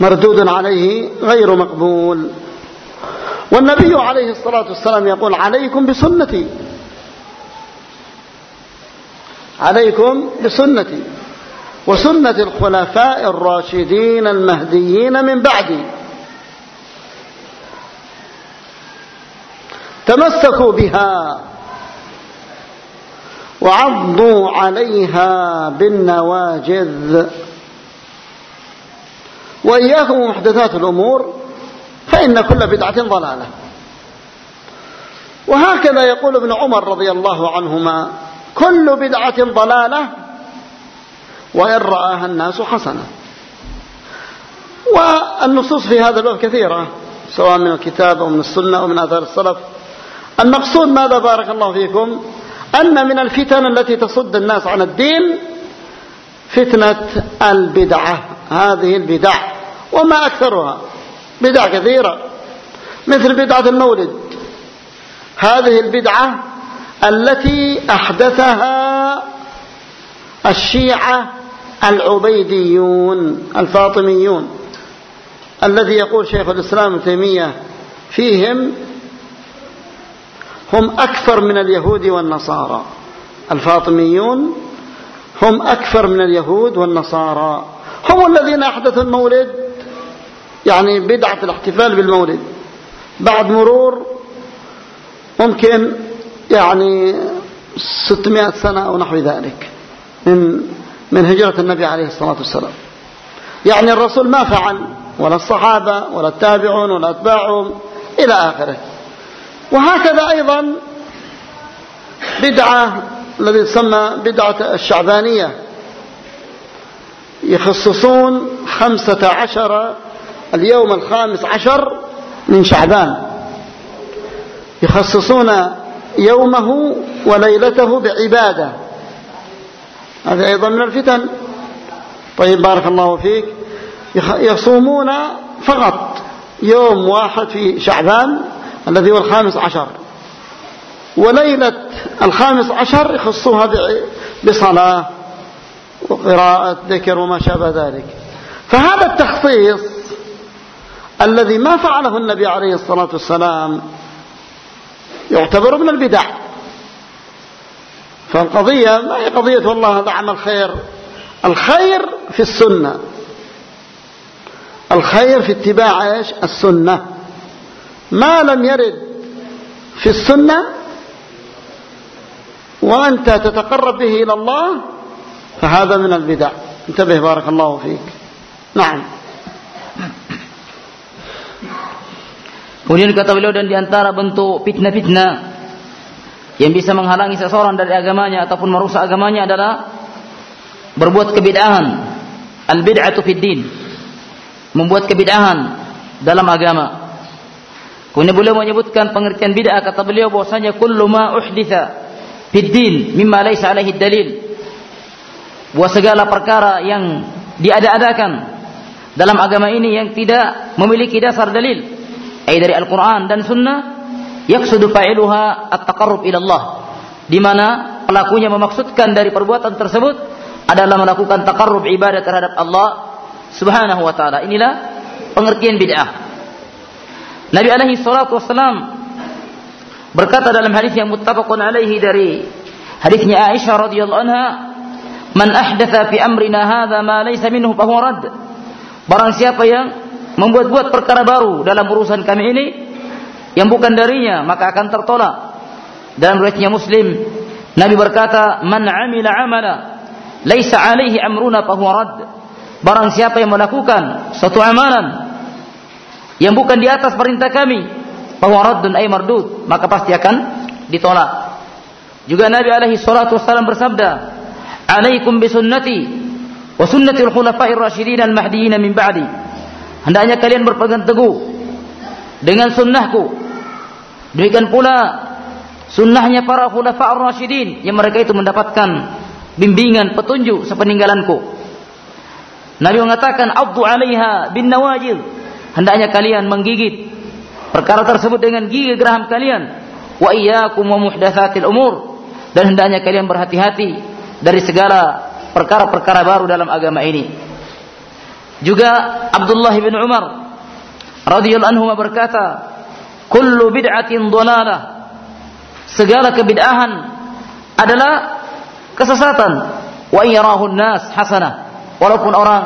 مردود عليه غير مقبول. والنبي عليه الصلاة والسلام يقول عليكم بسنتي. عليكم بسنتي. وسنة الخلفاء الراشدين المهديين من بعدي. تمسكوا بها. وعضوا عليها بالنواجذ. وإياكم محدثات الأمور فإن كل بدعة ضلالة. وهكذا يقول ابن عمر رضي الله عنهما كل بدعة ضلالة وإن رآها الناس حسنة. والنصوص في هذا الباب كثيرة سواء من الكتاب أو من السنة أو من آثار السلف. المقصود ماذا بارك الله فيكم؟ أن من الفتن التي تصد الناس عن الدين فتنة البدعة. هذه البدع وما أكثرها. بدع كثيرة. مثل بدعة المولد. هذه البدعة التي أحدثها الشيعة العبيديون الفاطميون. الذي يقول شيخ الإسلام تيمية فيهم هم أكثر من اليهود والنصارى. الفاطميون هم أكثر من اليهود والنصارى. هم الذين أحدثوا المولد يعني بدعة الاحتفال بالمولد. بعد مرور ممكن يعني 600 سنة أو نحو ذلك من من هجرة النبي عليه الصلاة والسلام. يعني الرسول ما فعل ولا الصحابة ولا التابعون ولا أتباعهم إلى آخره. وهكذا أيضا بدعة الذي تسمى بدعة الشعبانية. يخصصون خمسة عشر اليوم الخامس عشر من شعبان. يخصصون يومه وليلته بعبادة. هذا أيضا من الفتن. طيب بارك الله فيك. يصومون فقط يوم واحد في شعبان. الذي هو الخامس عشر. وليلة الخامس عشر يخصوها بصلاة وقراءة ذكر وما شابه ذلك. فهذا التخصيص الذي ما فعله النبي عليه الصلاة والسلام يعتبر من البدع. فالقضية ما هي قضية والله هذا عمل خير الخير في السنة. الخير في اتباع إيش؟ السنة. ما لم يرد في السنة وأنت تتقرب به إلى الله فهذا من البدع انتبه بارك الله فيك نعم Kemudian kata beliau dan diantara bentuk fitnah-fitnah yang bisa menghalangi seseorang dari agamanya ataupun merusak agamanya adalah berbuat kebid'ahan. Al-bid'atu fid din. Membuat kebid'ahan dalam agama. Kemudian beliau menyebutkan pengertian bid'ah kata beliau bahwasanya kullu ma uhditha fid din mimma laysa alaihi dalil. Buat segala perkara yang diada-adakan dalam agama ini yang tidak memiliki dasar dalil ay dari Al-Qur'an dan sunnah yaksudu fa'iluha at-taqarrub ila Allah di mana pelakunya memaksudkan dari perbuatan tersebut adalah melakukan taqarrub ibadah terhadap Allah Subhanahu wa taala. Inilah pengertian bid'ah. Nabi alaihi salatu wassalam berkata dalam hadis yang muttafaqun alaihi dari hadisnya Aisyah radhiyallahu anha, "Man ahdatha fi amrina hadza ma laysa minhu fa huwa rad." Barang siapa yang membuat-buat perkara baru dalam urusan kami ini yang bukan darinya, maka akan tertolak. Dalam riwayatnya Muslim, Nabi berkata, "Man 'amila 'amala laisa 'alaihi amruna fa huwa rad." Barang siapa yang melakukan suatu amalan yang bukan di atas perintah kami, fa huwa raddun ay mardud, maka pasti akan ditolak. Juga Nabi alaihi salatu wasallam bersabda, "Alaikum bisunnati wa sunnatil khulafa'ir rasyidin al-mahdiyyin min ba'di. Hendaknya kalian berpegang teguh dengan sunnahku. Demikian pula sunnahnya para khulafa'ir rasyidin yang mereka itu mendapatkan bimbingan petunjuk sepeninggalanku. Nabi mengatakan abdu 'alaiha bin nawajil. Hendaknya kalian menggigit perkara tersebut dengan gigi geraham kalian. Wa iyyakum wa muhdatsatil umur. Dan hendaknya kalian berhati-hati dari segala perkara-perkara baru dalam agama ini. Juga Abdullah bin Umar radhiyallahu anhu berkata, "Kullu bid'atin dhalalah." Segala kebid'ahan adalah kesesatan. Wa yarahu nas hasanah. Walaupun orang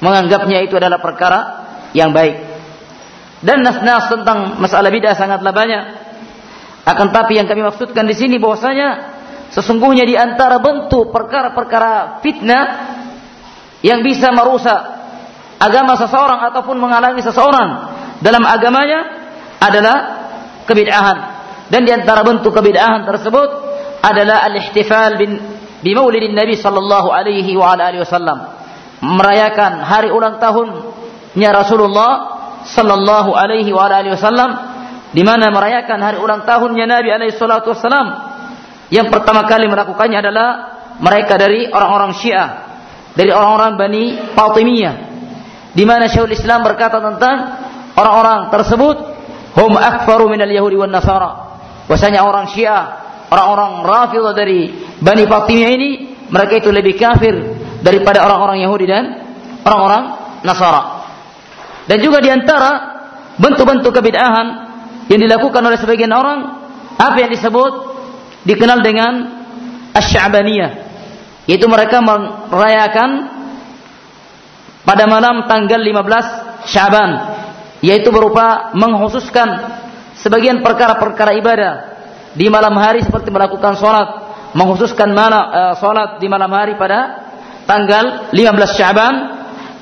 menganggapnya itu adalah perkara yang baik. Dan nas-nas tentang masalah bid'ah sangatlah banyak. Akan tapi yang kami maksudkan di sini bahwasanya Sesungguhnya di antara bentuk perkara-perkara fitnah yang bisa merusak agama seseorang ataupun menghalangi seseorang dalam agamanya adalah kebid'ahan. Dan di antara bentuk kebid'ahan tersebut adalah al-ihtifal bin bi maulidin Nabi sallallahu alaihi wa alihi wasallam. Merayakan hari ulang tahunnya Rasulullah sallallahu alaihi wa alihi wasallam di mana merayakan hari ulang tahunnya Nabi alaihi salatu wasallam yang pertama kali melakukannya adalah mereka dari orang-orang Syiah, dari orang-orang Bani Fatimiyah. Di mana Syekhul Islam berkata tentang orang-orang tersebut, hum akfaru minal Yahudi wan Nasara. Bahwasanya orang Syiah, orang-orang Rafidhah dari Bani Fatimiyah ini, mereka itu lebih kafir daripada orang-orang Yahudi dan orang-orang Nasara. Dan juga di antara bentuk-bentuk kebid'ahan yang dilakukan oleh sebagian orang, apa yang disebut dikenal dengan Asy-Sya'baniyah yaitu mereka merayakan pada malam tanggal 15 Syaban. Yaitu berupa menghususkan sebagian perkara-perkara ibadah di malam hari seperti melakukan sholat menghususkan malam uh, sholat di malam hari pada tanggal 15 Syaban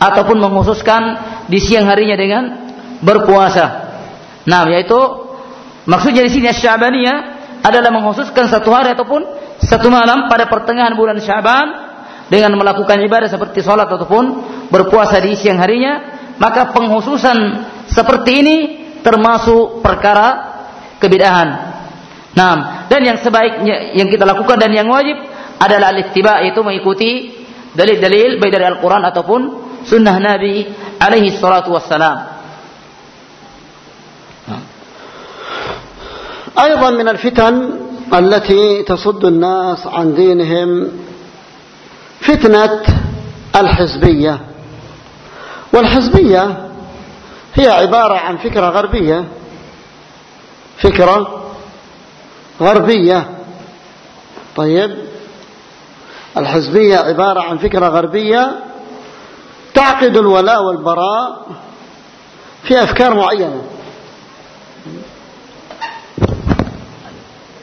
ataupun menghususkan di siang harinya dengan berpuasa. Nah, yaitu maksudnya di sini Syabaniyah adalah mengkhususkan satu hari ataupun satu malam pada pertengahan bulan Syaban dengan melakukan ibadah seperti sholat ataupun berpuasa di siang harinya maka penghususan seperti ini termasuk perkara kebidahan. Nah, dan yang sebaiknya yang kita lakukan dan yang wajib adalah al-ittiba itu mengikuti dalil-dalil baik dari Al-Qur'an ataupun sunnah Nabi alaihi salatu wassalam. أيضا من الفتن التي تصد الناس عن دينهم فتنة الحزبية. والحزبية هي عبارة عن فكرة غربية. فكرة غربية. طيب. الحزبية عبارة عن فكرة غربية. تعقد الولاء والبراء في أفكار معينة.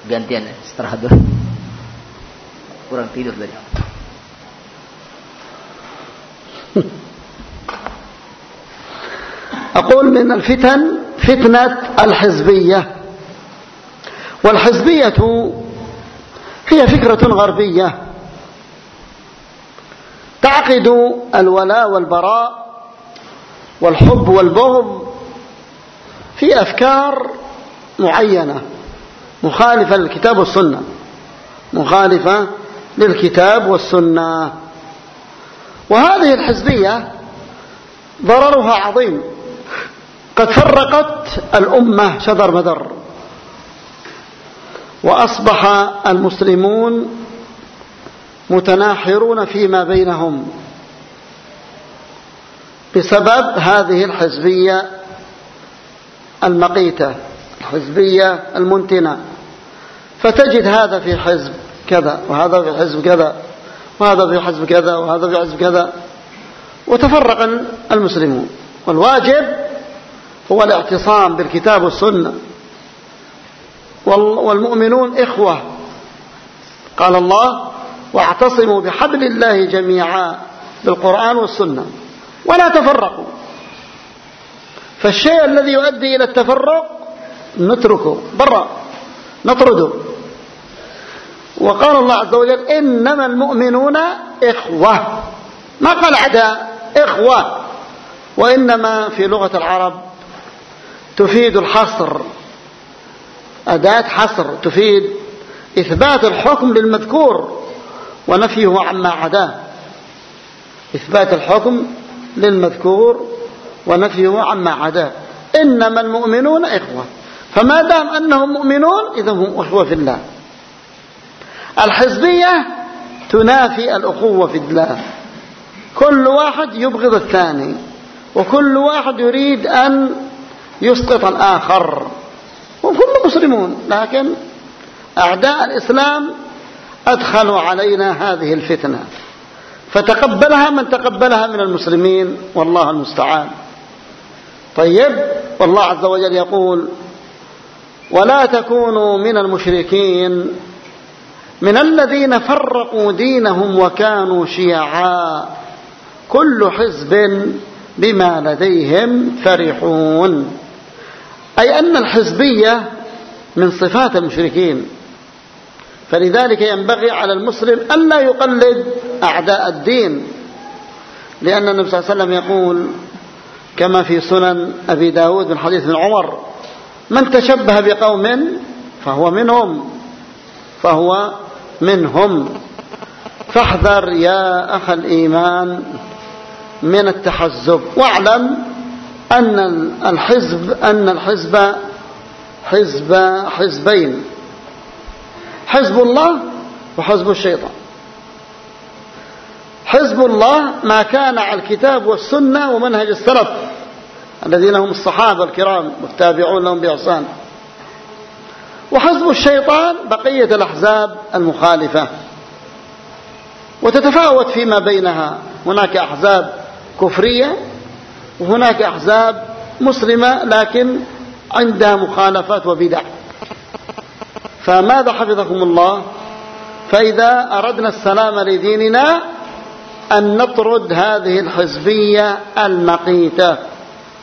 Gantian istirahat dulu kurang tidur tadi. أقول من الفتن فتنة الحزبية. والحزبية هي فكرة غربية. تعقد الولاء والبراء والحب والبغض في أفكار معينة مخالفة للكتاب والسنة مخالفة للكتاب والسنة. وهذه الحزبية ضررها عظيم. قد فرقت الأمة شذر مذر وأصبح المسلمون متناحرون فيما بينهم. بسبب هذه الحزبية المقيتة الحزبية المنتنة. فتجد هذا في حزب كذا وهذا في حزب كذا وهذا في حزب كذا وهذا في حزب كذا. وتفرق المسلمون. والواجب هو الاعتصام بالكتاب والسنة. والمؤمنون إخوة. قال الله واعتصموا بحبل الله جميعا بالقرآن والسنة ولا تفرقوا. فالشيء الذي يؤدي إلى التفرق نتركه برا نطرده. وقال الله عز وجل إنما المؤمنون إخوة. ما قال أعداء؟ إخوة. وإنما في لغة العرب تفيد الحصر. أداة حصر تفيد إثبات الحكم للمذكور. ونفيه عما عداه. إثبات الحكم للمذكور ونفيه عما عداه. إنما المؤمنون إخوة. فما دام أنهم مؤمنون إذا هم أخوة في الله. الحزبية تنافي الأخوة في الله. كل واحد يبغض الثاني وكل واحد يريد أن يسقط الآخر. وكل مسلمون لكن أعداء الإسلام أدخلوا علينا هذه الفتنة. فتقبلها من تقبلها من المسلمين والله المستعان. طيب والله عز وجل يقول ولا تكونوا من المشركين من الذين فرقوا دينهم وكانوا شيعا. كل حزب بما لديهم فرحون. أي أن الحزبية من صفات المشركين. فلذلك ينبغي على المسلم أن لا يقلد أعداء الدين لأن النبي صلى الله عليه وسلم يقول كما في سنن أبي داود من حديث ابن عمر من تشبه بقوم فهو منهم فهو منهم. فاحذر يا أخ الإيمان من التحزب واعلم أن الحزب أن الحزب حزب حزبين. حزب الله وحزب الشيطان. حزب الله ما كان على الكتاب والسنة ومنهج السلف الذين هم الصحابة الكرام والتابعون لهم بإحسان. وحزب الشيطان بقية الأحزاب المخالفة. وتتفاوت فيما بينها. هناك أحزاب كفرية وهناك أحزاب مسلمة لكن عندها مخالفات وبدع. فماذا حفظكم الله؟ فإذا أردنا السلام لديننا أن نطرد هذه الحزبية المقيتة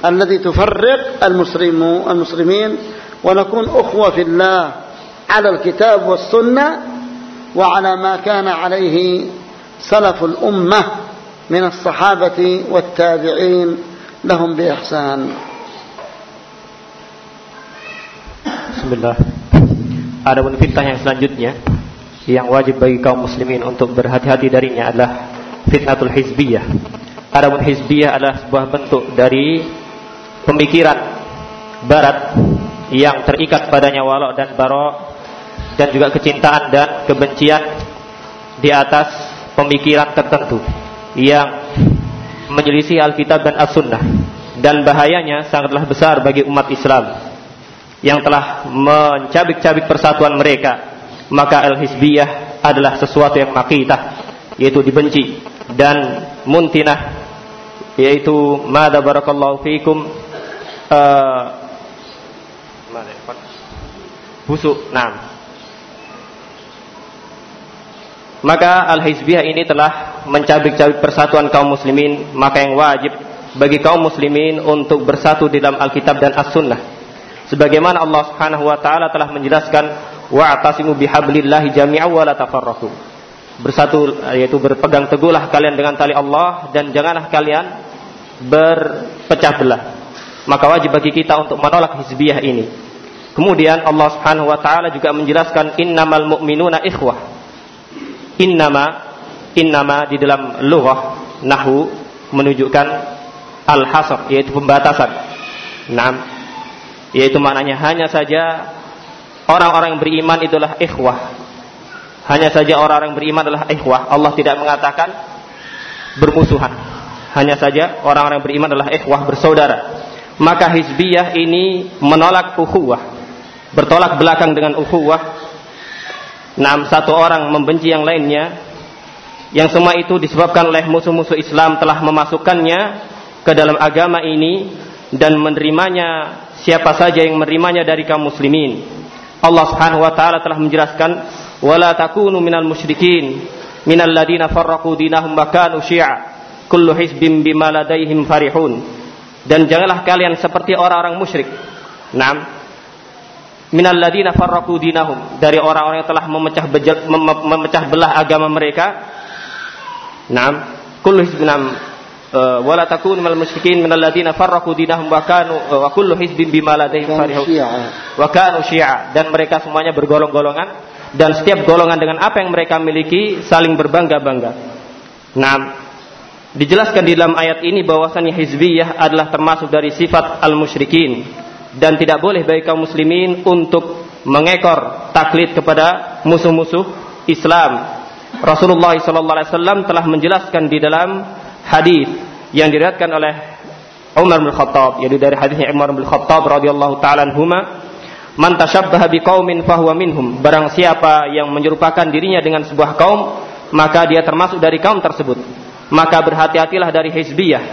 التي تفرق المسلمين ونكون أخوة في الله على الكتاب والسنة وعلى ما كان عليه سلف الأمة من الصحابة والتابعين لهم بإحسان. بسم الله. Adapun fitnah yang selanjutnya yang wajib bagi kaum muslimin untuk berhati-hati darinya adalah fitnatul hizbiyah. Adapun hizbiyah adalah sebuah bentuk dari pemikiran barat yang terikat padanya walok dan barok dan juga kecintaan dan kebencian di atas pemikiran tertentu yang menyelisih Alkitab dan As-Sunnah dan bahayanya sangatlah besar bagi umat Islam yang telah mencabik-cabik persatuan mereka maka al-hizbiyah adalah sesuatu yang makitah yaitu dibenci dan muntinah yaitu mada barakallahu fikum uh, busuk nah. Maka al-hizbiyah ini telah mencabik-cabik persatuan kaum muslimin maka yang wajib bagi kaum muslimin untuk bersatu di dalam Alkitab dan As-Sunnah sebagaimana Allah Subhanahu wa taala telah menjelaskan wa'tasimu bihablillahi jami'a wa la. Bersatu yaitu berpegang teguhlah kalian dengan tali Allah dan janganlah kalian berpecah belah. Maka wajib bagi kita untuk menolak hizbiyah ini. Kemudian Allah Subhanahu wa taala juga menjelaskan innamal mu'minuna ikhwah. Innama innama di dalam lughah nahwu menunjukkan al-hasr yaitu pembatasan. Naam. Yaitu maknanya hanya saja orang-orang yang beriman itulah ikhwah. Hanya saja orang-orang beriman adalah ikhwah. Allah tidak mengatakan bermusuhan. Hanya saja orang-orang beriman adalah ikhwah bersaudara. Maka hizbiyah ini menolak ukhuwah. Bertolak belakang dengan ukhuwah. Nam satu orang membenci yang lainnya. Yang semua itu disebabkan oleh musuh-musuh Islam telah memasukkannya ke dalam agama ini dan menerimanya siapa saja yang menerimanya dari kaum muslimin. Allah Subhanahu wa taala telah menjelaskan wala takunu minal musyrikin minal ladina farraqu dinahum wa kanu syi'a kullu hizbin bima ladaihim farihun dan janganlah kalian seperti orang-orang musyrik. Naam. Minal ladina farraqu dinahum dari orang-orang yang telah memecah bejel, mem memecah belah agama mereka. Naam. Kullu hizbin wala takunu minal musyrikin minal ladina farraqu dinahum wa kanu wa kullu hizbin bima ladaihim farihun. Wa kanu syi'a dan mereka semuanya bergolong-golongan dan setiap golongan dengan apa yang mereka miliki saling berbangga-bangga. Naam. Dijelaskan di dalam ayat ini bahwasannya hizbiyah adalah termasuk dari sifat al-musyrikin dan tidak boleh bagi kaum muslimin untuk mengekor taklid kepada musuh-musuh Islam. Rasulullah SAW telah menjelaskan di dalam hadis yang diriwayatkan oleh Umar bin Khattab, yaitu dari hadisnya Umar bin Khattab radhiyallahu taala anhuma, "Man tashabbaha biqaumin fahuwa minhum." Barang siapa yang menyerupakan dirinya dengan sebuah kaum, maka dia termasuk dari kaum tersebut maka berhati-hatilah dari hizbiyah.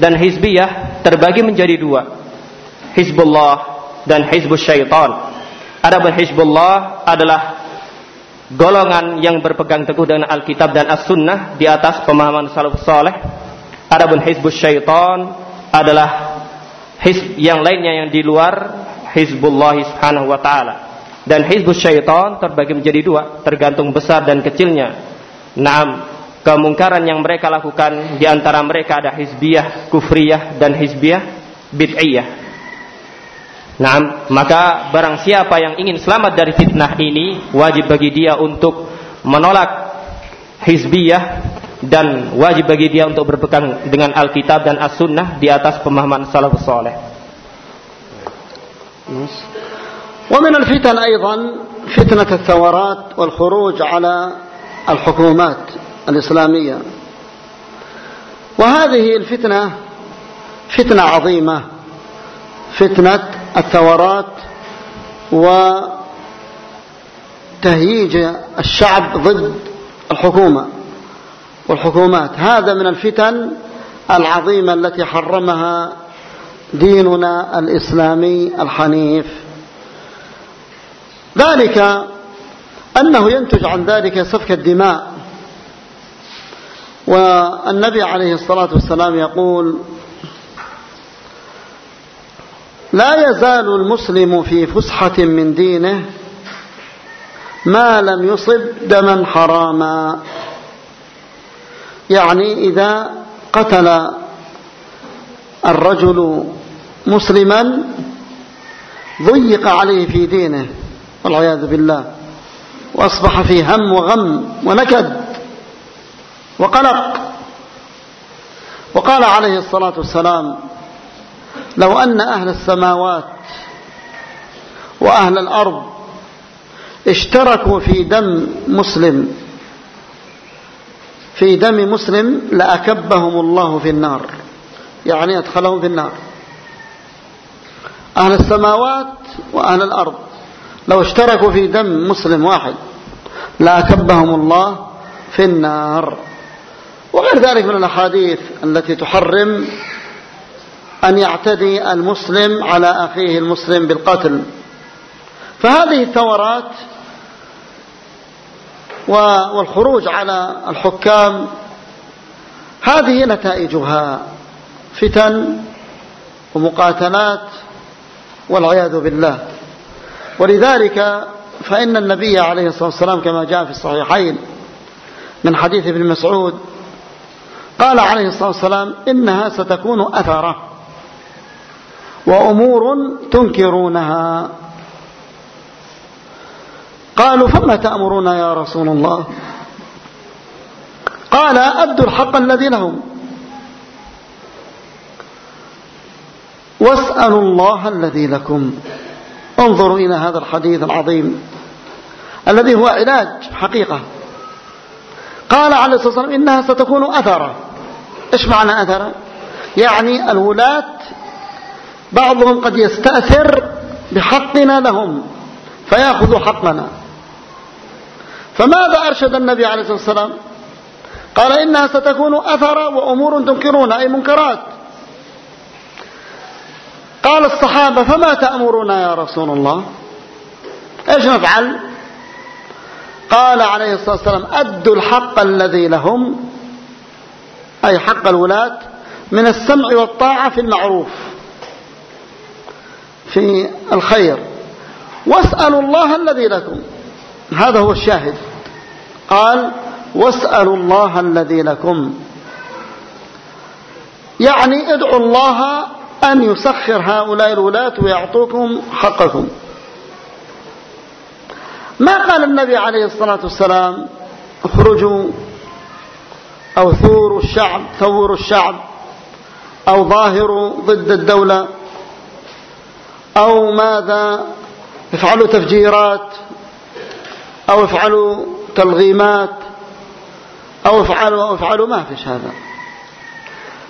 Dan hizbiyah terbagi menjadi dua. Hizbullah dan hizbus syaitan. Adapun hizbullah adalah golongan yang berpegang teguh dengan Alkitab dan As-Sunnah di atas pemahaman salafus saleh. Adapun hizbus syaitan adalah hizb yang lainnya yang di luar Hizbullah Subhanahu wa taala. Dan hizbus syaitan terbagi menjadi dua, tergantung besar dan kecilnya. Naam, kemungkaran yang mereka lakukan di antara mereka ada hizbiyah kufriyah dan hizbiyah bid'iyah. Nah, maka barang siapa yang ingin selamat dari fitnah ini wajib bagi dia untuk menolak hizbiyah dan wajib bagi dia untuk berpegang dengan Alkitab dan As-Sunnah di atas pemahaman salafus saleh. ومن الفتن أيضا فتنة الثورات والخروج على الحكومات الإسلامية وهذه الفتنة فتنة عظيمة فتنة الثورات وتهييج الشعب ضد الحكومة والحكومات. هذا من الفتن العظيمة التي حرمها ديننا الإسلامي الحنيف. ذلك أنه ينتج عن ذلك سفك الدماء. والنبي عليه الصلاة والسلام يقول لا يزال المسلم في فسحة من دينه ما لم يصب دما حراما. يعني إذا قتل الرجل مسلما ضيق عليه في دينه والعياذ بالله وأصبح في هم وغم ونكد وقلق. وقال عليه الصلاة والسلام لو أن أهل السماوات وأهل الأرض اشتركوا في دم مسلم في دم مسلم لأكبهم الله في النار يعني أدخلهم في النار. أهل السماوات وأهل الأرض لو اشتركوا في دم مسلم واحد لأكبهم الله في النار. وغير ذلك من الأحاديث التي تحرم أن يعتدي المسلم على أخيه المسلم بالقتل. فهذه الثورات والخروج على الحكام هذه نتائجها فتن ومقاتلات والعياذ بالله. ولذلك فإن النبي عليه الصلاة والسلام كما جاء في الصحيحين من حديث ابن مسعود قال عليه الصلاة والسلام إنها ستكون أثرة. وأمور تنكرونها. قالوا فما تأمرون يا رسول الله؟ قال أدوا الحق الذي لهم واسألوا الله الذي لكم. انظروا إلى هذا الحديث العظيم الذي هو علاج حقيقة. قال عليه الصلاة والسلام إنها ستكون أثرا. إيش معنى أثرا؟ يعني الولاة بعضهم قد يستأثر بحقنا لهم فيأخذ حقنا. فماذا أرشد النبي عليه الصلاة والسلام؟ قال إنها ستكون أثرا وأمور تنكرون أي منكرات. قال الصحابة فما تأمرنا يا رسول الله؟ إيش نفعل؟ قال عليه الصلاة والسلام أدوا الحق الذي لهم أي حق الولاة من السمع والطاعة في المعروف. في الخير. واسألوا الله الذي لكم. هذا هو الشاهد. قال واسألوا الله الذي لكم. يعني ادعوا الله أن يسخر هؤلاء الولاة ويعطوكم حقكم. ما قال النبي عليه الصلاة والسلام؟ اخرجوا أو ثوروا الشعب ثوروا الشعب أو ظاهروا ضد الدولة. أو ماذا؟ افعلوا تفجيرات أو افعلوا تلغيمات أو افعلوا أو افعلوا ما فيش هذا.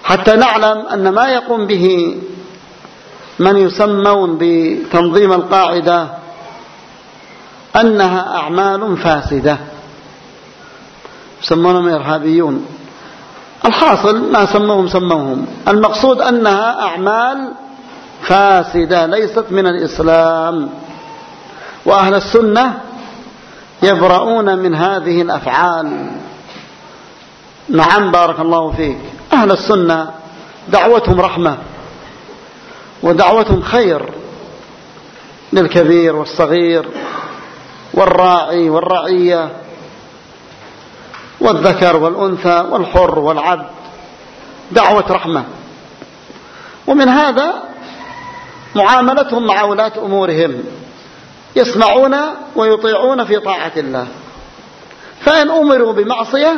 حتى نعلم أن ما يقوم به من يسمون بتنظيم القاعدة أنها أعمال فاسدة. يسمونهم إرهابيون. الحاصل ما سموهم سموهم. المقصود أنها أعمال فاسدة ليست من الإسلام. وأهل السنة يبرؤون من هذه الأفعال. نعم بارك الله فيك. أهل السنة دعوتهم رحمة ودعوتهم خير للكبير والصغير والراعي والرعية والذكر والأنثى والحر والعبد. دعوة رحمة. ومن هذا معاملتهم مع ولاة أمورهم يسمعون ويطيعون في طاعة الله. فإن أمروا بمعصية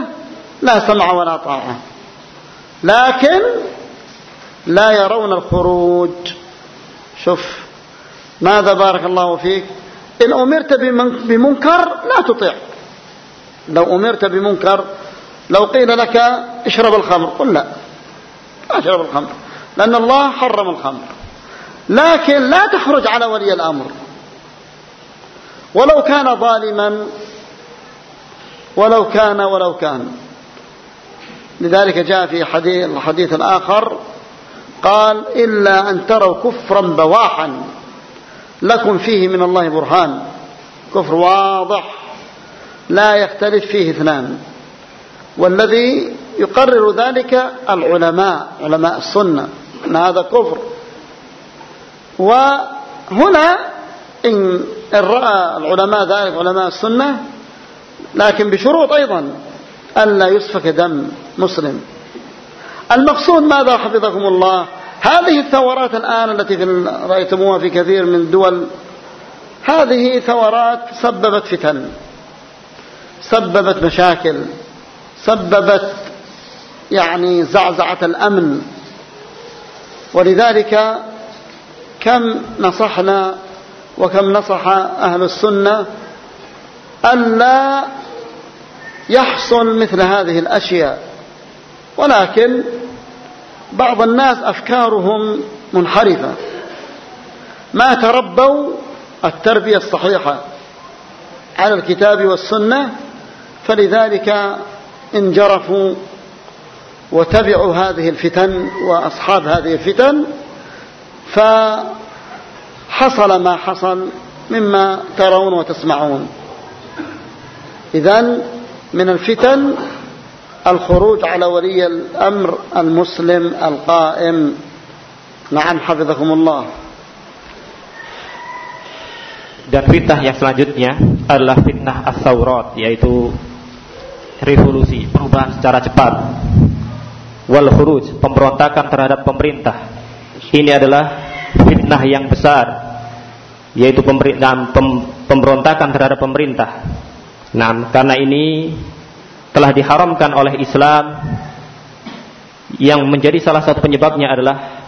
لا سمع ولا طاعة. لكن لا يرون الخروج. شوف ماذا بارك الله فيك؟ إن أمرت بمنكر لا تطيع. لو أمرت بمنكر لو قيل لك اشرب الخمر قل لا اشرب الخمر لأن الله حرم الخمر. لكن لا تخرج على ولي الأمر. ولو كان ظالما ولو كان ولو كان. لذلك جاء في حديث الحديث الآخر قال إلا أن تروا كفرا بواحا لكم فيه من الله برهان. كفر واضح لا يختلف فيه اثنان. والذي يقرر ذلك العلماء علماء السنة أن هذا كفر. وهنا إن رأى العلماء ذلك علماء السنة لكن بشروط أيضا ألا يسفك دم مسلم. المقصود ماذا حفظكم الله؟ هذه الثورات الآن التي رأيتموها في كثير من الدول هذه ثورات سببت فتن سببت مشاكل سببت يعني زعزعة الأمن. ولذلك كم نصحنا وكم نصح أهل السنة ألا يحصل مثل هذه الأشياء. ولكن بعض الناس أفكارهم منحرفة. ما تربوا التربية الصحيحة على الكتاب والسنة فلذلك انجرفوا وتبعوا هذه الفتن وأصحاب هذه الفتن فحصل ما حصل مما ترون وتسمعون إذن من الفتن الخروج على ولي الأمر المسلم القائم نعم حفظكم الله dan fitnah yang selanjutnya adalah fitnah as-saurat yaitu revolusi, perubahan secara cepat. Wal khuruj, pemberontakan terhadap pemerintah. Ini adalah fitnah yang besar yaitu pemberontakan terhadap pemerintah. Nah, karena ini telah diharamkan oleh Islam. Yang menjadi salah satu penyebabnya adalah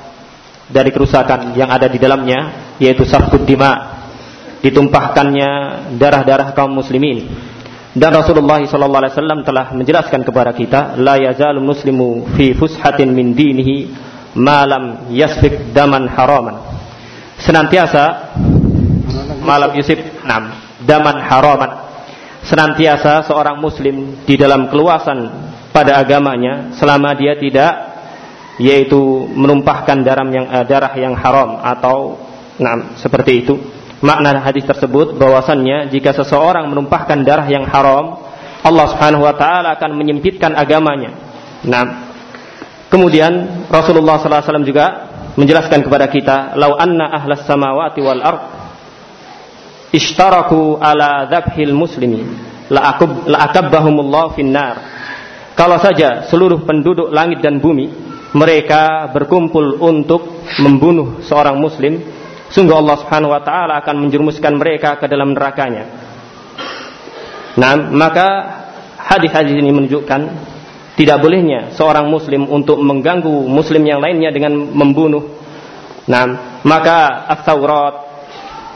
dari kerusakan yang ada di dalamnya yaitu safkud dima. Ditumpahkannya darah-darah kaum muslimin. Dan Rasulullah SAW telah menjelaskan kepada kita la yazalul muslimu fi fushatin min dinihi malam yasfik daman haraman senantiasa malam Yusuf enam daman haraman senantiasa seorang muslim di dalam keluasan pada agamanya selama dia tidak yaitu menumpahkan darah yang uh, darah yang haram atau nah, seperti itu. Makna hadis tersebut bahwasannya jika seseorang menumpahkan darah yang haram, Allah Subhanahu wa taala akan menyempitkan agamanya. Nah, kemudian Rasulullah wasallam juga menjelaskan kepada kita, "Lau anna ahlas samawati wal ard ishtaraku ala dzabhil muslimi la akub la akabbahumullah finnar." Kalau saja seluruh penduduk langit dan bumi mereka berkumpul untuk membunuh seorang muslim, sungguh Allah Subhanahu wa taala akan menjerumuskan mereka ke dalam nerakanya. Nah, maka hadis-hadis ini menunjukkan tidak bolehnya seorang muslim untuk mengganggu muslim yang lainnya dengan membunuh. Nah, maka at-Taurat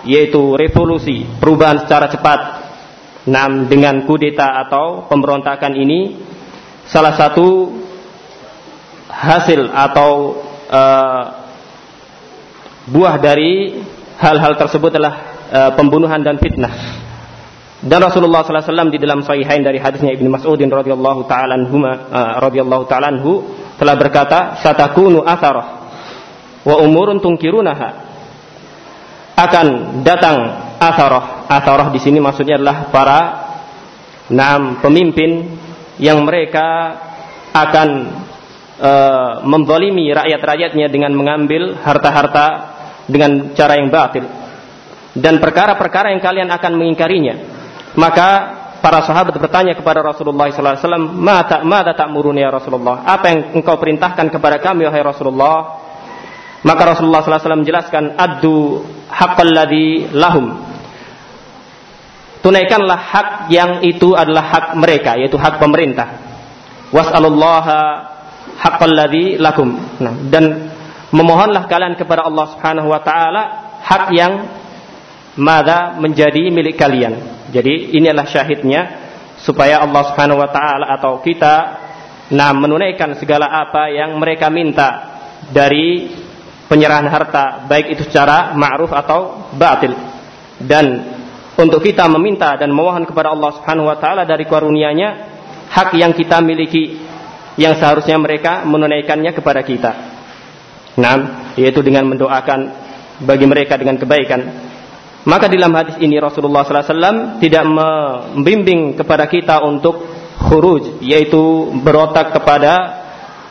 yaitu revolusi, perubahan secara cepat nah, dengan kudeta atau pemberontakan ini salah satu hasil atau uh, buah dari hal-hal tersebut adalah uh, pembunuhan dan fitnah. Dan Rasulullah SAW di dalam Sahihain dari hadisnya Ibnu Mas'udin radhiyallahu taala uh, radhiyallahu taala anhu telah berkata, "Satakunu atharah wa umurun tunkirunaha." Akan datang atharah. Atharah di sini maksudnya adalah para enam pemimpin yang mereka akan e, mendolimi rakyat-rakyatnya dengan mengambil harta-harta dengan cara yang batil dan perkara-perkara yang kalian akan mengingkarinya maka para sahabat bertanya kepada Rasulullah SAW mata tak murun ya Rasulullah apa yang engkau perintahkan kepada kami wahai Rasulullah maka Rasulullah SAW menjelaskan addu haqqalladhi lahum tunaikanlah hak yang itu adalah hak mereka yaitu hak pemerintah was'alullaha haqqalladzi lakum. Nah, dan memohonlah kalian kepada Allah Subhanahu wa taala hak yang mada menjadi milik kalian. Jadi ini adalah syahidnya supaya Allah Subhanahu wa taala atau kita nah menunaikan segala apa yang mereka minta dari penyerahan harta baik itu secara ma'ruf atau batil. Dan untuk kita meminta dan memohon kepada Allah Subhanahu wa taala dari karunia-Nya hak yang kita miliki yang seharusnya mereka menunaikannya kepada kita. Nah, yaitu dengan mendoakan bagi mereka dengan kebaikan. Maka dalam hadis ini Rasulullah SAW tidak membimbing kepada kita untuk khuruj, yaitu berotak kepada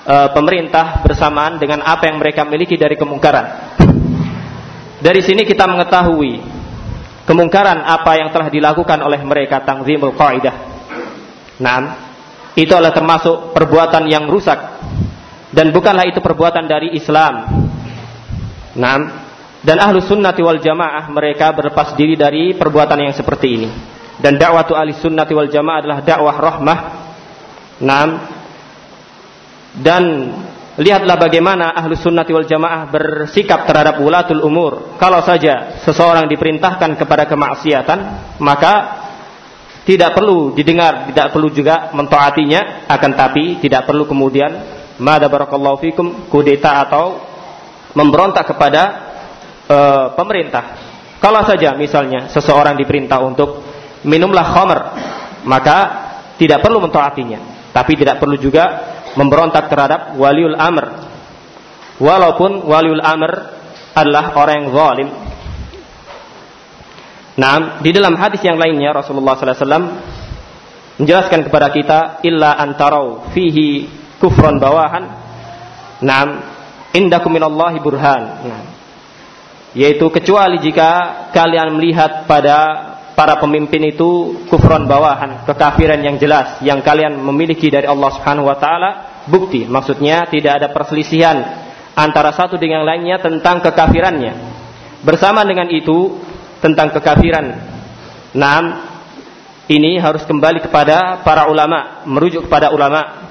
uh, pemerintah bersamaan dengan apa yang mereka miliki dari kemungkaran. Dari sini kita mengetahui kemungkaran apa yang telah dilakukan oleh mereka tangzimul qaidah. Nah, itu adalah termasuk perbuatan yang rusak dan bukanlah itu perbuatan dari Islam. Nah, dan ahlu sunnati wal jamaah mereka berlepas diri dari perbuatan yang seperti ini. Dan dakwah ahli sunnati wal jamaah adalah dakwah rahmah. Nah, dan lihatlah bagaimana ahlu sunnati wal jamaah bersikap terhadap ulatul umur. Kalau saja seseorang diperintahkan kepada kemaksiatan, maka tidak perlu didengar, tidak perlu juga mentaatinya, akan tapi tidak perlu kemudian mada barakallahu fikum kudeta atau memberontak kepada uh, pemerintah. Kalau saja misalnya seseorang diperintah untuk minumlah khamr, maka tidak perlu mentaatinya, tapi tidak perlu juga memberontak terhadap waliul amr. Walaupun waliul amr adalah orang yang zalim, Nah, di dalam hadis yang lainnya Rasulullah SAW menjelaskan kepada kita illa antarau fihi kufron bawahan. Nah, indakum minallahi burhan. Nah, yaitu kecuali jika kalian melihat pada para pemimpin itu kufron bawahan, kekafiran yang jelas yang kalian memiliki dari Allah Subhanahu wa taala, bukti. Maksudnya tidak ada perselisihan antara satu dengan lainnya tentang kekafirannya. Bersama dengan itu, tentang kekafiran. Nah, ini harus kembali kepada para ulama, merujuk kepada ulama.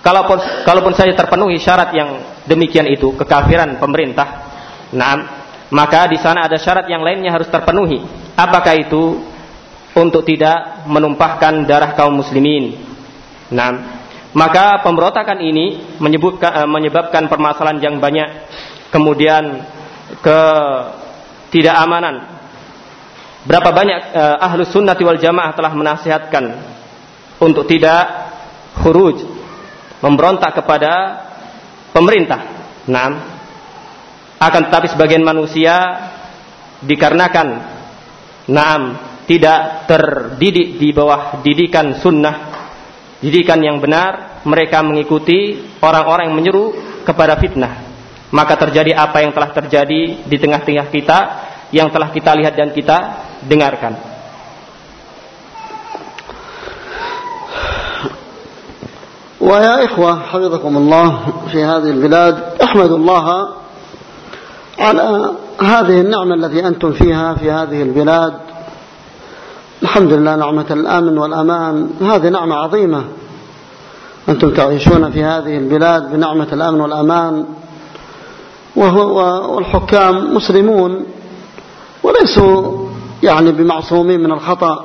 Kalaupun kalaupun saja terpenuhi syarat yang demikian itu kekafiran pemerintah, nah maka di sana ada syarat yang lainnya harus terpenuhi. Apakah itu? Untuk tidak menumpahkan darah kaum muslimin. Nah, maka pemberontakan ini menyebutkan, eh, menyebabkan permasalahan yang banyak, kemudian ke tidak amanan. Berapa banyak uh, ahlus sunnah wal jamaah telah menasihatkan untuk tidak khuruj, memberontak kepada pemerintah. Nah, akan tetapi sebagian manusia dikarenakan naam tidak terdidik di bawah didikan sunnah, didikan yang benar, mereka mengikuti orang-orang yang menyeru kepada fitnah maka terjadi apa yang telah terjadi di tengah-tengah kita yang telah kita lihat dan kita dengarkan. ويا إخوة حفظكم الله في هذه البلاد احمدوا الله على هذه النعمة التي أنتم فيها في هذه البلاد الحمد لله نعمة الأمن والأمان هذه نعمة عظيمة. أنتم تعيشون في هذه البلاد بنعمة الأمن والأمان وهو والحكام مسلمون وليسوا يعني بمعصومين من الخطأ.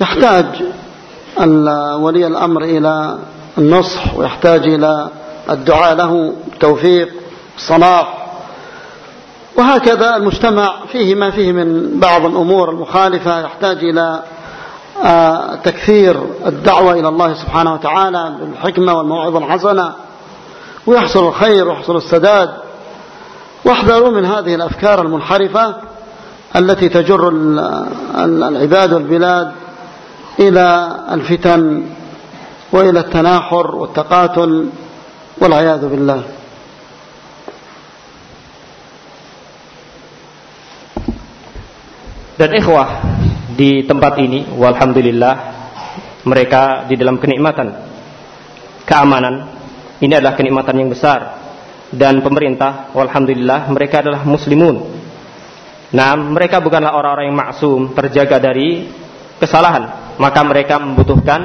يحتاج ولي الأمر إلى النصح ويحتاج إلى الدعاء له التوفيق الصلاح وهكذا المجتمع فيه ما فيه من بعض الأمور المخالفة يحتاج إلى آه، تكثير الدعوة إلى الله سبحانه وتعالى بالحكمة والموعظة الحسنة ويحصل الخير ويحصل السداد. واحذروا من هذه الأفكار المنحرفة التي تجر العباد والبلاد إلى الفتن وإلى التناحر والتقاتل والعياذ بالله. Dan ikhwah di tempat ini, walhamdulillah, mereka di dalam kenikmatan, keamanan, ini adalah kenikmatan yang besar dan pemerintah alhamdulillah mereka adalah muslimun. Nah, mereka bukanlah orang-orang yang maksum, terjaga dari kesalahan. Maka mereka membutuhkan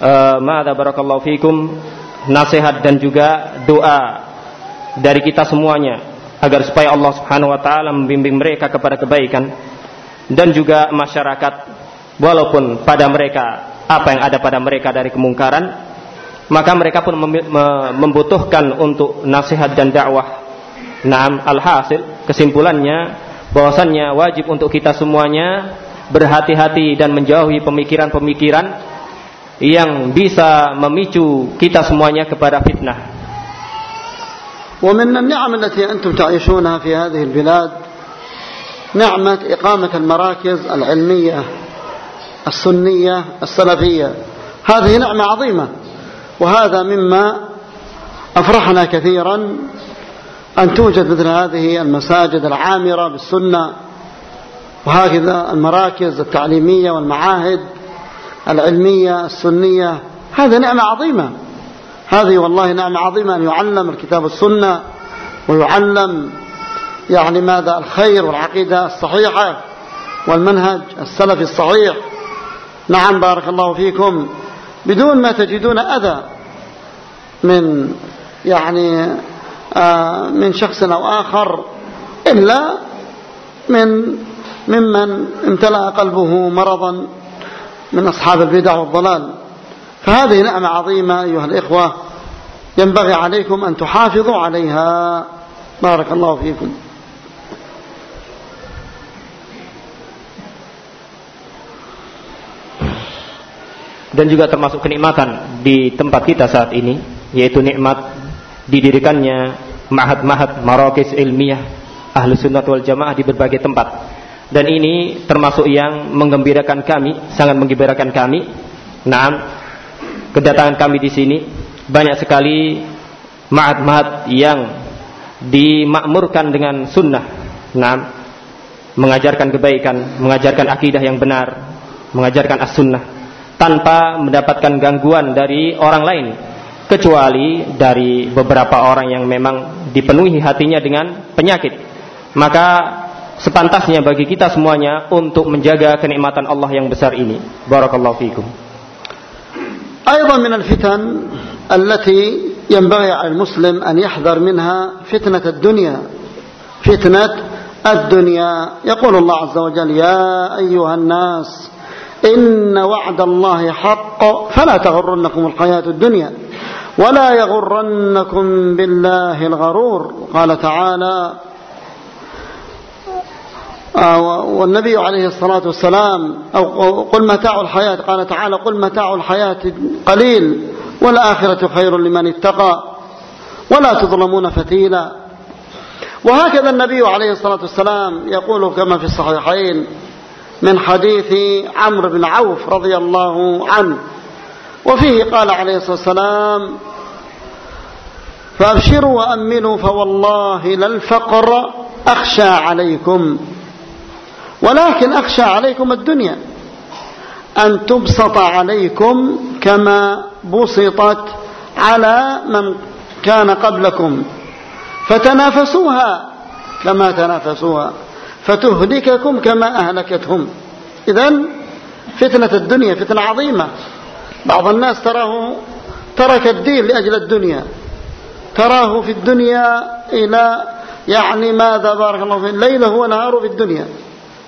uh, barakallahu fikum nasihat dan juga doa dari kita semuanya agar supaya Allah Subhanahu wa taala membimbing mereka kepada kebaikan dan juga masyarakat walaupun pada mereka apa yang ada pada mereka dari kemungkaran maka mereka pun membutuhkan untuk nasihat dan dakwah. Naam alhasil kesimpulannya bahwasannya wajib untuk kita semuanya berhati-hati dan menjauhi pemikiran-pemikiran yang bisa memicu kita semuanya kepada fitnah. ومن النعم التي أنتم تعيشونها في هذه البلاد نعمة إقامة المراكز العلمية السنية السلفية. هذه نعمة عظيمة. وهذا مما أفرحنا كثيرا أن توجد مثل هذه المساجد العامرة بالسنة وهكذا المراكز التعليمية والمعاهد العلمية السنية. هذه نعمة عظيمة. هذه والله نعمة عظيمة أن يعلم الكتاب السنة ويعلم يعني ماذا؟ الخير والعقيدة الصحيحة والمنهج السلفي الصحيح. نعم بارك الله فيكم. بدون ما تجدون أذى من يعني آه، من شخص أو آخر إلا من ممن امتلأ قلبه مرضا من أصحاب البدع والضلال. فهذه نعمة عظيمة أيها الإخوة ينبغي عليكم أن تحافظوا عليها. بارك الله فيكم. Dan juga termasuk kenikmatan di tempat kita saat ini yaitu nikmat didirikannya mahat-mahat marakis ilmiah ahlu sunnah wal jamaah di berbagai tempat. Dan ini termasuk yang menggembirakan kami sangat menggembirakan kami. Nah kedatangan kami di sini banyak sekali mahat-mahat yang dimakmurkan dengan sunnah. Nah mengajarkan kebaikan mengajarkan akidah yang benar mengajarkan as-sunnah tanpa mendapatkan gangguan dari orang lain kecuali dari beberapa orang yang memang dipenuhi hatinya dengan penyakit maka sepantasnya bagi kita semuanya untuk menjaga kenikmatan Allah yang besar ini barakallahu fikum أيضا من الفتن التي ينبغي على المسلم أن يحذر منها فتنة الدنيا فتنة الدنيا يقول الله عز وجل يا أيها الناس إن وعد الله حق فلا تغرنكم الحياة الدنيا ولا يغرنكم بالله الغرور. قال تعالى آه، والنبي عليه الصلاة والسلام أو قل متاع الحياة. قال تعالى قل متاع الحياة قليل والآخرة خير لمن اتقى ولا تظلمون فتيلا. وهكذا النبي عليه الصلاة والسلام يقول كما في الصحيحين من حديث عمرو بن عوف رضي الله عنه. وفيه قال عليه الصلاة والسلام فأبشروا وأمنوا فوالله للفقر أخشى عليكم ولكن أخشى عليكم الدنيا أن تبسط عليكم كما بسطت على من كان قبلكم فتنافسوها كما تنافسوها. فتهلككم كما أهلكتهم. إذا فتنة الدنيا فتنة عظيمة. بعض الناس تراه ترك الدين لأجل الدنيا. تراه في الدنيا إلى يعني ماذا بارك الله فيه؟ ليله ونهاره في الدنيا.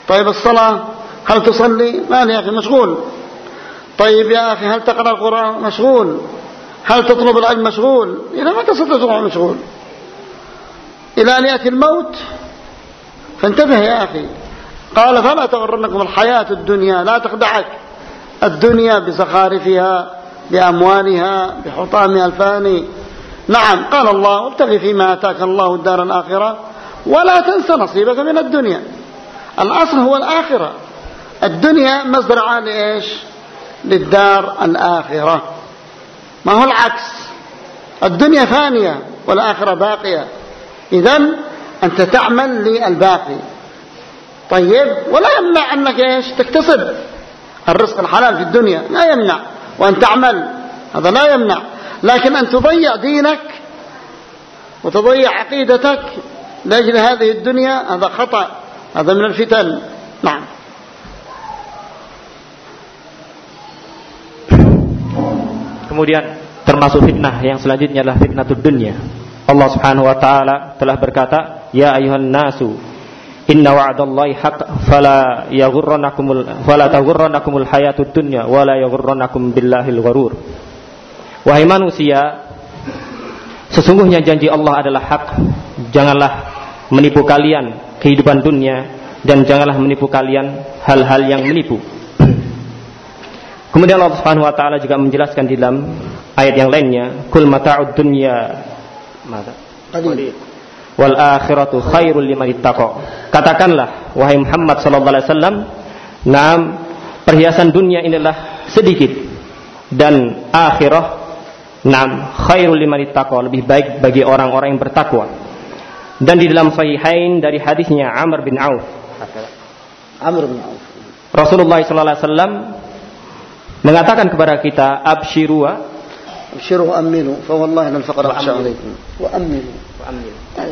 طيب الصلاة هل تصلي؟ ما يا أخي؟ مشغول. طيب يا أخي هل تقرأ القرآن؟ مشغول. هل تطلب العلم؟ مشغول. إلى متى ستطلع مشغول؟ إلى أن يأتي الموت؟ فانتبه يا أخي. قال فلا تغرنكم الحياة الدنيا؟ لا تخدعك. الدنيا بزخارفها بأموالها بحطامها ألفاني. نعم قال الله ابتغي فيما أتاك الله الدار الآخرة ولا تنسى نصيبك من الدنيا. الأصل هو الآخرة. الدنيا مزرعة لإيش؟ للدار الآخرة. ما هو العكس. الدنيا فانية والآخرة باقية. إذا أنت تعمل للباقي. طيب ولا يمنع أنك إيش؟ تكتسب الرزق الحلال في الدنيا. لا يمنع. وأن تعمل هذا لا يمنع. لكن أن تضيع دينك وتضيع عقيدتك لأجل هذه الدنيا هذا خطأ. هذا من الفتن. نعم. Kemudian termasuk fitnah yang selanjutnya adalah fitnah dunia. Allah Subhanahu wa taala telah berkata, "Ya ayuhan nasu, inna wa'dallahi haqq fala yaghurrannakumul fala taghurrannakumul hayatud dunya wa la yaghurrannakum billahil gharur." Wahai manusia, sesungguhnya janji Allah adalah hak. Janganlah menipu kalian kehidupan dunia dan janganlah menipu kalian hal-hal yang menipu. Kemudian Allah Subhanahu wa taala juga menjelaskan di dalam ayat yang lainnya, "Kul mata'ud dunya mata wal akhiratu khairul liman ittaqa." Katakanlah wahai Muhammad sallallahu alaihi wasallam, "Naam, perhiasan dunia inilah sedikit dan akhirah naam khairul liman ittaqa, lebih baik bagi orang-orang yang bertakwa." Dan di dalam sahihain dari hadisnya Amr bin Auf. Amr bin Auf. Rasulullah sallallahu alaihi wasallam mengatakan kepada kita abshiru abshiru wa aminu fa wallahi lan faqra akhsha alaikum wa aminu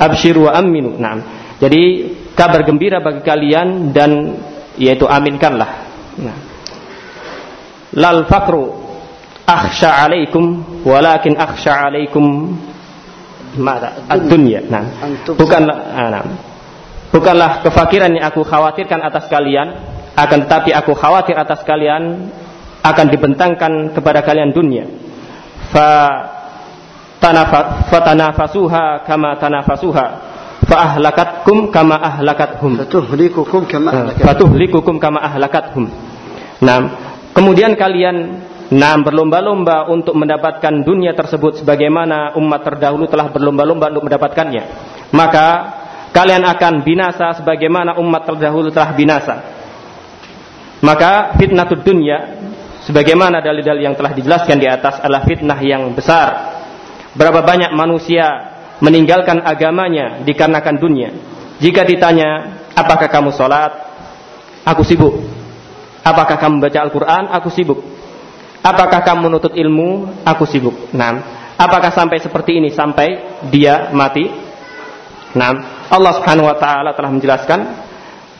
abshiru wa aminu nah jadi kabar gembira bagi kalian dan yaitu aminkanlah. Nah. lal faqru akhsha alaikum walakin akhsha alaikum mata ad-dunya nah bukanlah nah, bukanlah kefakiran yang aku khawatirkan atas kalian akan tetapi aku khawatir atas kalian akan dibentangkan kepada kalian dunia. Fa tanafasuha kama tanafasuha. Fa ahlakatkum kama ahlakathum. Fatuhlikukum kama nah, ahlakathum. fatuhlikukum kama ahlakathum. Nah kemudian kalian nah berlomba-lomba untuk mendapatkan dunia tersebut sebagaimana umat terdahulu telah berlomba-lomba untuk mendapatkannya. Maka kalian akan binasa sebagaimana umat terdahulu telah binasa. Maka fitnah dunia sebagaimana dalil-dalil yang telah dijelaskan di atas adalah fitnah yang besar. Berapa banyak manusia meninggalkan agamanya dikarenakan dunia. Jika ditanya, apakah kamu sholat? Aku sibuk. Apakah kamu baca Al-Quran? Aku sibuk. Apakah kamu menuntut ilmu? Aku sibuk. Nah, apakah sampai seperti ini sampai dia mati? Nah, Allah Subhanahu wa taala telah menjelaskan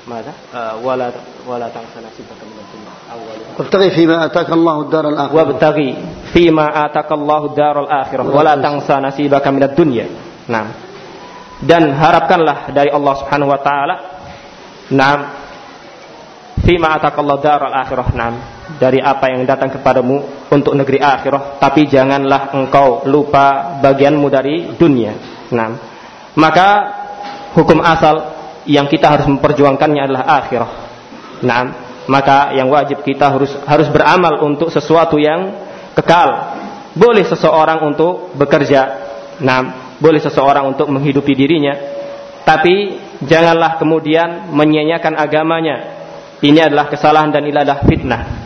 ماذا؟ آه ولا ولا تنس نصيبك من الدنيا أولها وابتغي فيما آتاك الله الدار الآخرة وابتغي فيما آتاك الله الدار الآخرة ولا تنسى نصيبك من الدنيا nah dan harapkanlah dari Allah Subhanahu wa taala nah fima atakallahu daral akhirah nah dari apa yang datang kepadamu untuk negeri akhirah tapi janganlah engkau lupa bagianmu dari dunia nah maka hukum asal yang kita harus memperjuangkannya adalah akhirah. Nah, maka yang wajib kita harus harus beramal untuk sesuatu yang kekal. Boleh seseorang untuk bekerja, nah, boleh seseorang untuk menghidupi dirinya, tapi janganlah kemudian menyanyiakan agamanya. Ini adalah kesalahan dan ini adalah fitnah.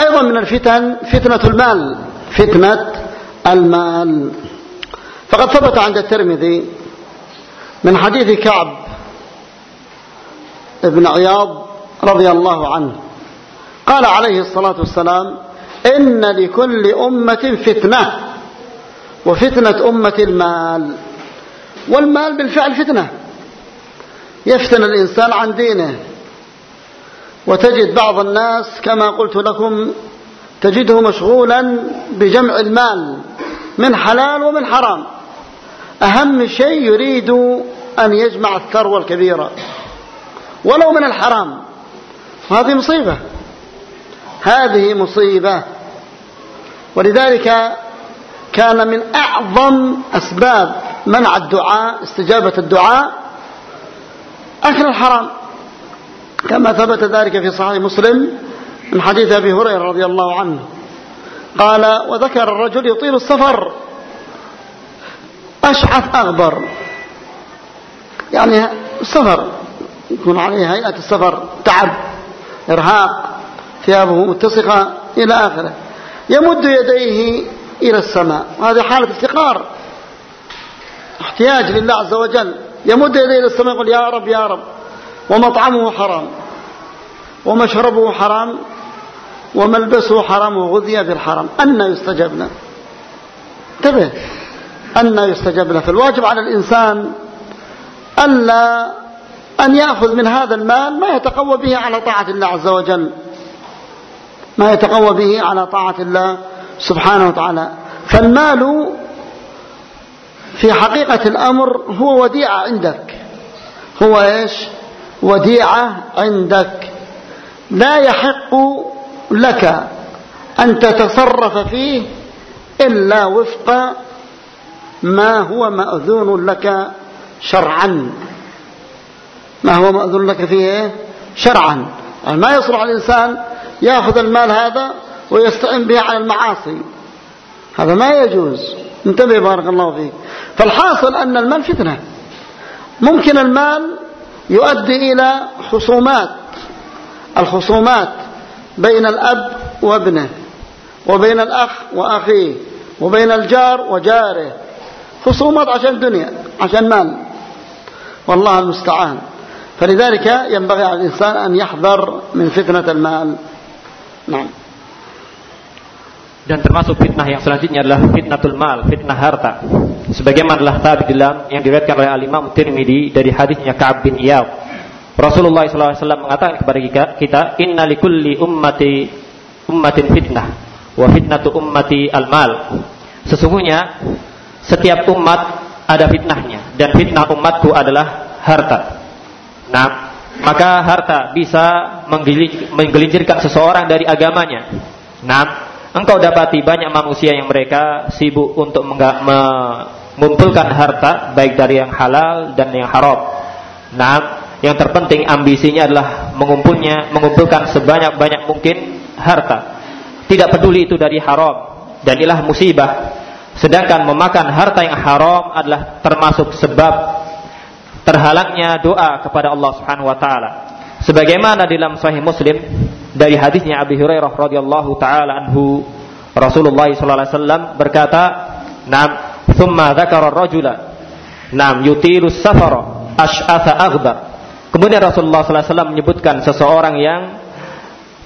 أيضا من الفتن فتنة المال فتنة المال فقد ثبت عند الترمذي من حديث كعب بن عياض رضي الله عنه قال عليه الصلاة والسلام إن لكل أمة فتنة وفتنة أمة المال والمال بالفعل فتنة. يفتن الإنسان عن دينه وتجد بعض الناس كما قلت لكم تجده مشغولا بجمع المال من حلال ومن حرام. أهم شيء يريد أن يجمع الثروة الكبيرة ولو من الحرام. هذه مصيبة. هذه مصيبة. ولذلك كان من أعظم أسباب منع الدعاء استجابة الدعاء أكل الحرام. كما ثبت ذلك في صحيح مسلم من حديث أبي هريرة رضي الله عنه. قال وذكر الرجل يطيل السفر. أشعث أغبر. يعني سفر يكون عليه هيئة السفر تعب إرهاق ثيابه متسقة إلى آخره. يمد يديه إلى السماء. هذه حالة افتقار احتياج لله عز وجل. يمد يديه إلى السماء يقول يا رب يا رب. ومطعمه حرام. ومشربه حرام. وملبسه حرام. وغذي بالحرام. أن يستجب له انتبه. أن يستجب له فالواجب على الإنسان ألا أن يأخذ من هذا المال ما يتقوى به على طاعة الله عز وجل. ما يتقوى به على طاعة الله سبحانه وتعالى. فالمال في حقيقة الأمر هو وديعة عندك. هو إيش؟ وديعة عندك. لا يحق لك أن تتصرف فيه إلا وفق ما هو مأذون لك شرعا؟ ما هو مأذون لك فيه شرعا. يعني ما يصلح الإنسان يأخذ المال هذا ويستعين به على المعاصي. هذا ما يجوز. انتبه بارك الله فيك. فالحاصل أن المال فتنة. ممكن المال يؤدي إلى خصومات. الخصومات بين الأب وابنه وبين الأخ وأخيه وبين الجار وجاره. خصومات عشان دنيا عشان مال والله المستعان فلذلك ينبغي على الإنسان أن يحذر من فتنة المال نعم dan termasuk fitnah yang selanjutnya adalah fitnatul mal, fitnah harta. Sebagaimana telah tadi dalam yang diriwayatkan oleh Al-Imam Tirmidzi dari hadisnya Ka'ab bin Iyad. Rasulullah SAW mengatakan kepada kita, "Inna likulli ummati ummatin fitnah wa fitnatu ummati al-mal." Sesungguhnya setiap umat ada fitnahnya dan fitnah umatku adalah harta. Nah, maka harta bisa menggelincirkan seseorang dari agamanya. Nah, engkau dapati banyak manusia yang mereka sibuk untuk mengumpulkan harta baik dari yang halal dan yang haram. Nah, yang terpenting ambisinya adalah mengumpulnya, mengumpulkan sebanyak-banyak mungkin harta. Tidak peduli itu dari haram dan inilah musibah Sedangkan memakan harta yang haram adalah termasuk sebab terhalangnya doa kepada Allah Subhanahu wa taala. Sebagaimana dalam sahih Muslim dari hadisnya Abi Hurairah radhiyallahu taala anhu Rasulullah sallallahu alaihi wasallam berkata, "Nam, thumma dzakara ar-rajula nam yutilu safara ash'atha aghbar." Kemudian Rasulullah sallallahu alaihi wasallam menyebutkan seseorang yang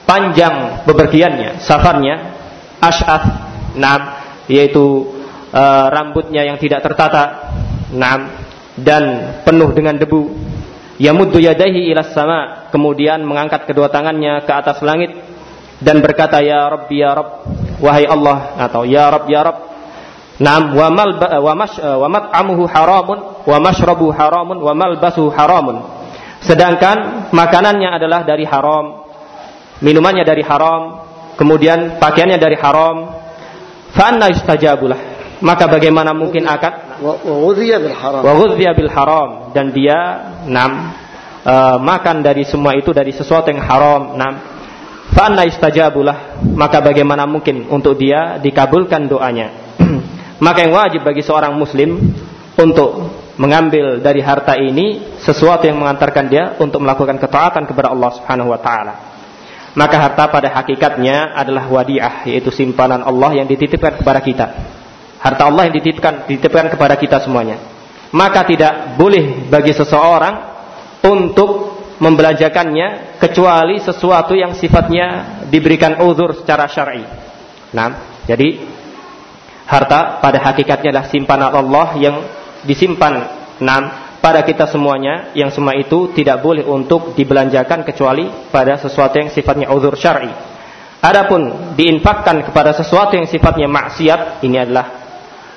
panjang bepergiannya, safarnya, ash'ath, nam, yaitu uh, rambutnya yang tidak tertata, nam, dan penuh dengan debu. Yamuddu yadaihi ila sama. Kemudian mengangkat kedua tangannya ke atas langit. Dan berkata ya Rabb ya Rabb wahai Allah atau ya Rabb ya Rabb. Naam. Wa mal wa mash wa mat'amuhu haramun wa mashrabu haramun wa malbasuhu haramun. Sedangkan makanannya adalah dari haram, minumannya dari haram, kemudian pakaiannya dari haram. Fa anna. Maka bagaimana mungkin akan wa bil haram. dan dia nam uh, makan dari semua itu dari sesuatu yang haram nam fa istajabulah maka bagaimana mungkin untuk dia dikabulkan doanya maka yang wajib bagi seorang muslim untuk mengambil dari harta ini sesuatu yang mengantarkan dia untuk melakukan ketaatan kepada Allah Subhanahu wa taala. Maka harta pada hakikatnya adalah wadiah yaitu simpanan Allah yang dititipkan kepada kita. Harta Allah yang dititipkan dititipkan kepada kita semuanya. Maka tidak boleh bagi seseorang untuk membelanjakannya kecuali sesuatu yang sifatnya diberikan uzur secara syar'i. Nah, jadi harta pada hakikatnya adalah simpanan Allah yang disimpan enam pada kita semuanya yang semua itu tidak boleh untuk dibelanjakan kecuali pada sesuatu yang sifatnya uzur syar'i. Adapun diinfakkan kepada sesuatu yang sifatnya maksiat ini adalah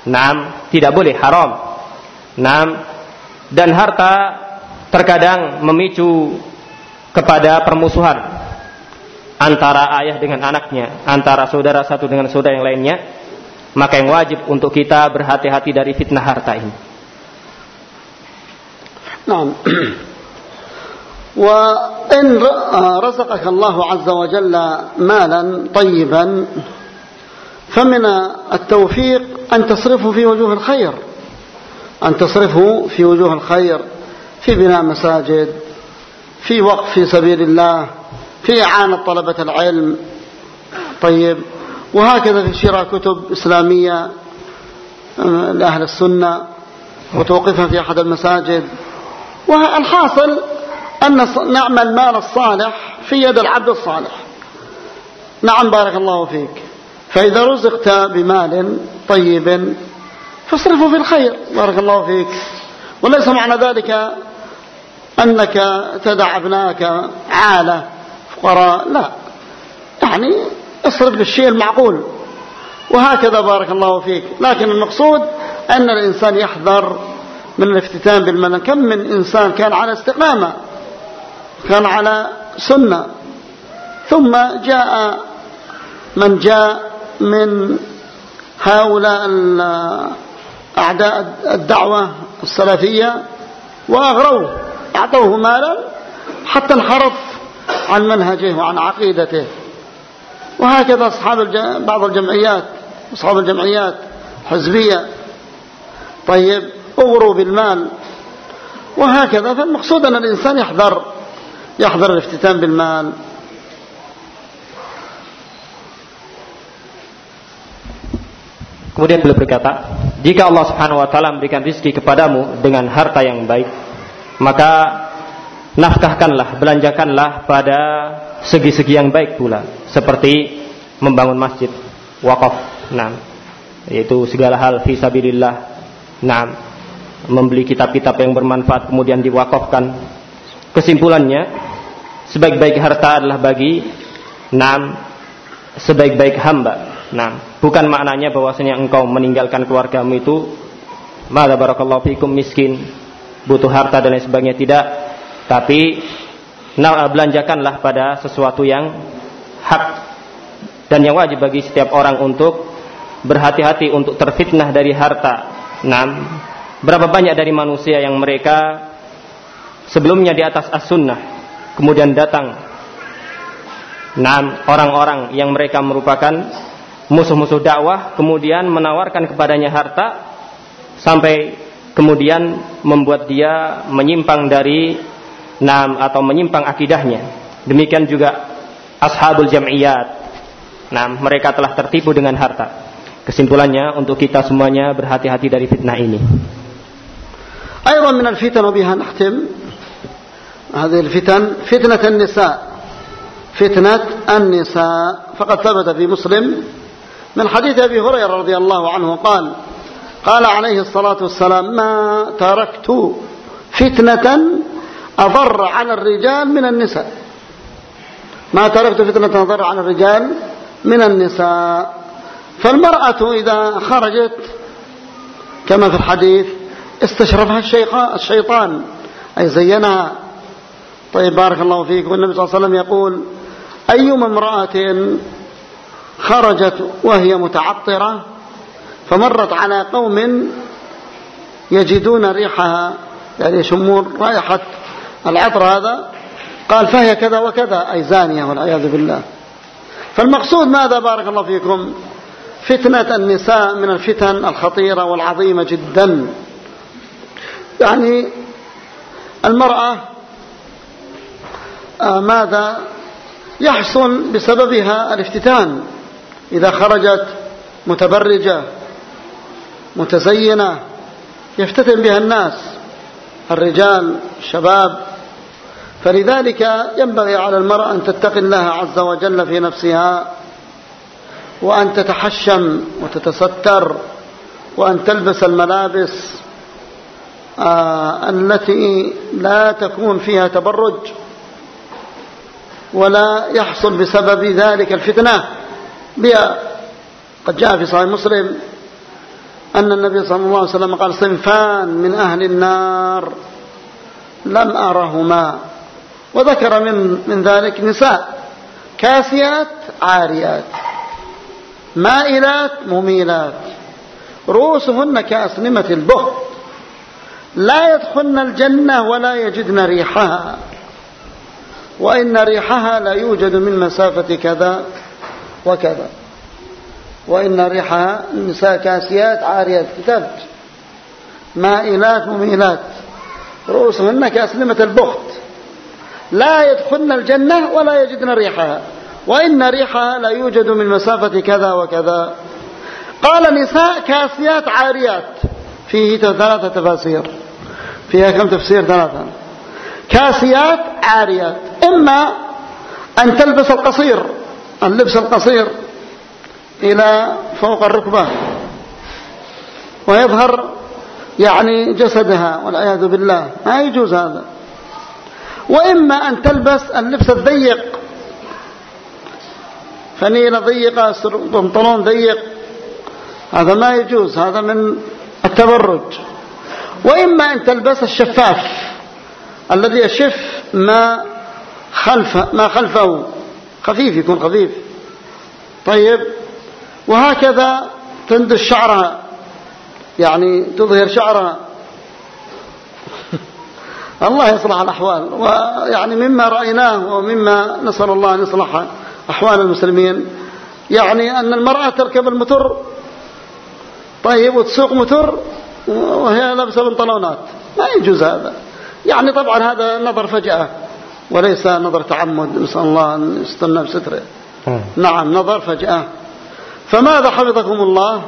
enam tidak boleh haram. Enam dan harta terkadang memicu kepada permusuhan antara ayah dengan anaknya, antara saudara satu dengan saudara yang lainnya maka yang wajib untuk kita berhati-hati dari fitnah harta ini. نعم وإن رزقك الله عز وجل مالا طيبا فمن التوفيق أن تصرفه في وجوه الخير. أن تصرفه في وجوه الخير في بناء مساجد في وقف في سبيل الله في إعانة طلبة العلم. طيب وهكذا في شراء كتب إسلامية آه، لأهل السنة وتوقفها في أحد المساجد. والحاصل أن نعم المال الصالح في يد العبد الصالح. نعم بارك الله فيك. فإذا رزقت بمال طيب فاصرفه في الخير بارك الله فيك. وليس معنى ذلك أنك تدع أبنائك عالة فقراء لا. يعني اصرف للشيء المعقول. وهكذا بارك الله فيك. لكن المقصود أن الإنسان يحذر من الافتتان بالمنى كم من إنسان كان على استقامة كان على سنة ثم جاء من جاء من هؤلاء أعداء الدعوة السلفية وأغروه أعطوه مالا حتى انحرف عن منهجه وعن عقيدته. وهكذا أصحاب. بعض الجمعيات أصحاب الجمعيات حزبية. طيب أغروا بالمال. وهكذا فالمقصود أن الإنسان يحذر يحذر الافتتان بالمال. Kemudian beliau berkata, jika Allah Subhanahu wa taala memberikan rizki kepadamu dengan harta yang baik, maka nafkahkanlah, belanjakanlah pada segi-segi yang baik pula seperti membangun masjid. Wakaf nah yaitu segala hal fi sabilillah. Nah membeli kitab-kitab yang bermanfaat kemudian diwakafkan kesimpulannya sebaik-baik harta adalah bagi enam sebaik-baik hamba. Nah bukan maknanya bahwasanya engkau meninggalkan keluargamu itu mada barakallahu fikum miskin butuh harta dan lain sebagainya. Tidak. Tapi nah, belanjakanlah pada sesuatu yang hak dan yang wajib bagi setiap orang untuk berhati-hati untuk terfitnah dari harta. Nah, berapa banyak dari manusia yang mereka sebelumnya di atas as-sunnah kemudian datang? Nah orang-orang yang mereka merupakan musuh-musuh dakwah kemudian menawarkan kepadanya harta sampai kemudian membuat dia menyimpang dari nam atau menyimpang akidahnya. Demikian juga ashabul jam'iyat. Nah, mereka telah tertipu dengan harta. Kesimpulannya untuk kita semuanya berhati-hati dari fitnah ini. أيضا من الفتن وبها نختم هذه الفتن فتنة النساء فتنة النساء فقد ثبت في مسلم من حديث أبي هريرة رضي الله عنه قال قال عليه الصلاة والسلام ما تركت فتنة أضر على الرجال من النساء. ما تركت فتنة أضر على الرجال من النساء. فالمرأة إذا خرجت كما في الحديث استشرفها الشيطان أي زينها. طيب بارك الله فيك. والنبي صلى الله عليه وسلم يقول أيما امرأة خرجت وهي متعطرة فمرت على قوم يجدون ريحها يعني يشمون رائحة العطر هذا. قال فهي كذا وكذا أي زانية والعياذ بالله. فالمقصود ماذا بارك الله فيكم؟ فتنة النساء من الفتن الخطيرة والعظيمة جدا. يعني المرأة آه، ماذا؟ يحصل بسببها الافتتان. إذا خرجت متبرجة متزينة يفتتن بها الناس الرجال الشباب. فلذلك ينبغي على المرأة أن تتقي الله عز وجل في نفسها وأن تتحشم وتتستر وأن تلبس الملابس آه التي لا تكون فيها تبرج ولا يحصل بسبب ذلك الفتنة. بها. قد جاء في صحيح مسلم أن النبي صلى الله عليه وسلم قال صنفان من أهل النار لم أرهما. وذكر من, من ذلك نساء كاسيات عاريات مائلات مميلات. رؤوسهن كأسنمة البخت. لا يدخلن الجنة ولا يجدن ريحها. وإن ريحها لا يوجد من مسافة كذا. وكذا. وإن ريحها كاسيات عاريات كتبت مائلات مميلات. رؤوسهن كأسلمة البخت. لا يدخلن الجنة ولا يجدن ريحها. وإن ريحها لا يوجد من مسافة كذا وكذا. قال نساء كاسيات عاريات. فيه ثلاثة تفاسير. فيها كم تفسير؟ ثلاثة. كاسيات عاريات. إما أن تلبس القصير. اللبس القصير إلى فوق الركبة ويظهر يعني جسدها والعياذ بالله. ما يجوز هذا. وإما أن تلبس اللبس الضيق. فنيلة ضيقة بنطلون ضيق. هذا ما يجوز. هذا من التبرج. وإما أن تلبس الشفاف الذي يشف ما خلف ما خلفه. خفيف يكون خفيف. طيب وهكذا تندس شعرها. يعني تظهر شعرها. الله يصلح الأحوال. ويعني مما رأيناه ومما نسأل الله أن يصلح أحوال المسلمين. يعني أن المرأة تركب المتر طيب وتسوق متر وهي لابسة بنطلونات. ما يجوز هذا. يعني طبعا هذا نظر فجأة. وليس نظر تعمد نسأل الله أن يستنى بستره. نعم نظر فجأة. فماذا حفظكم الله؟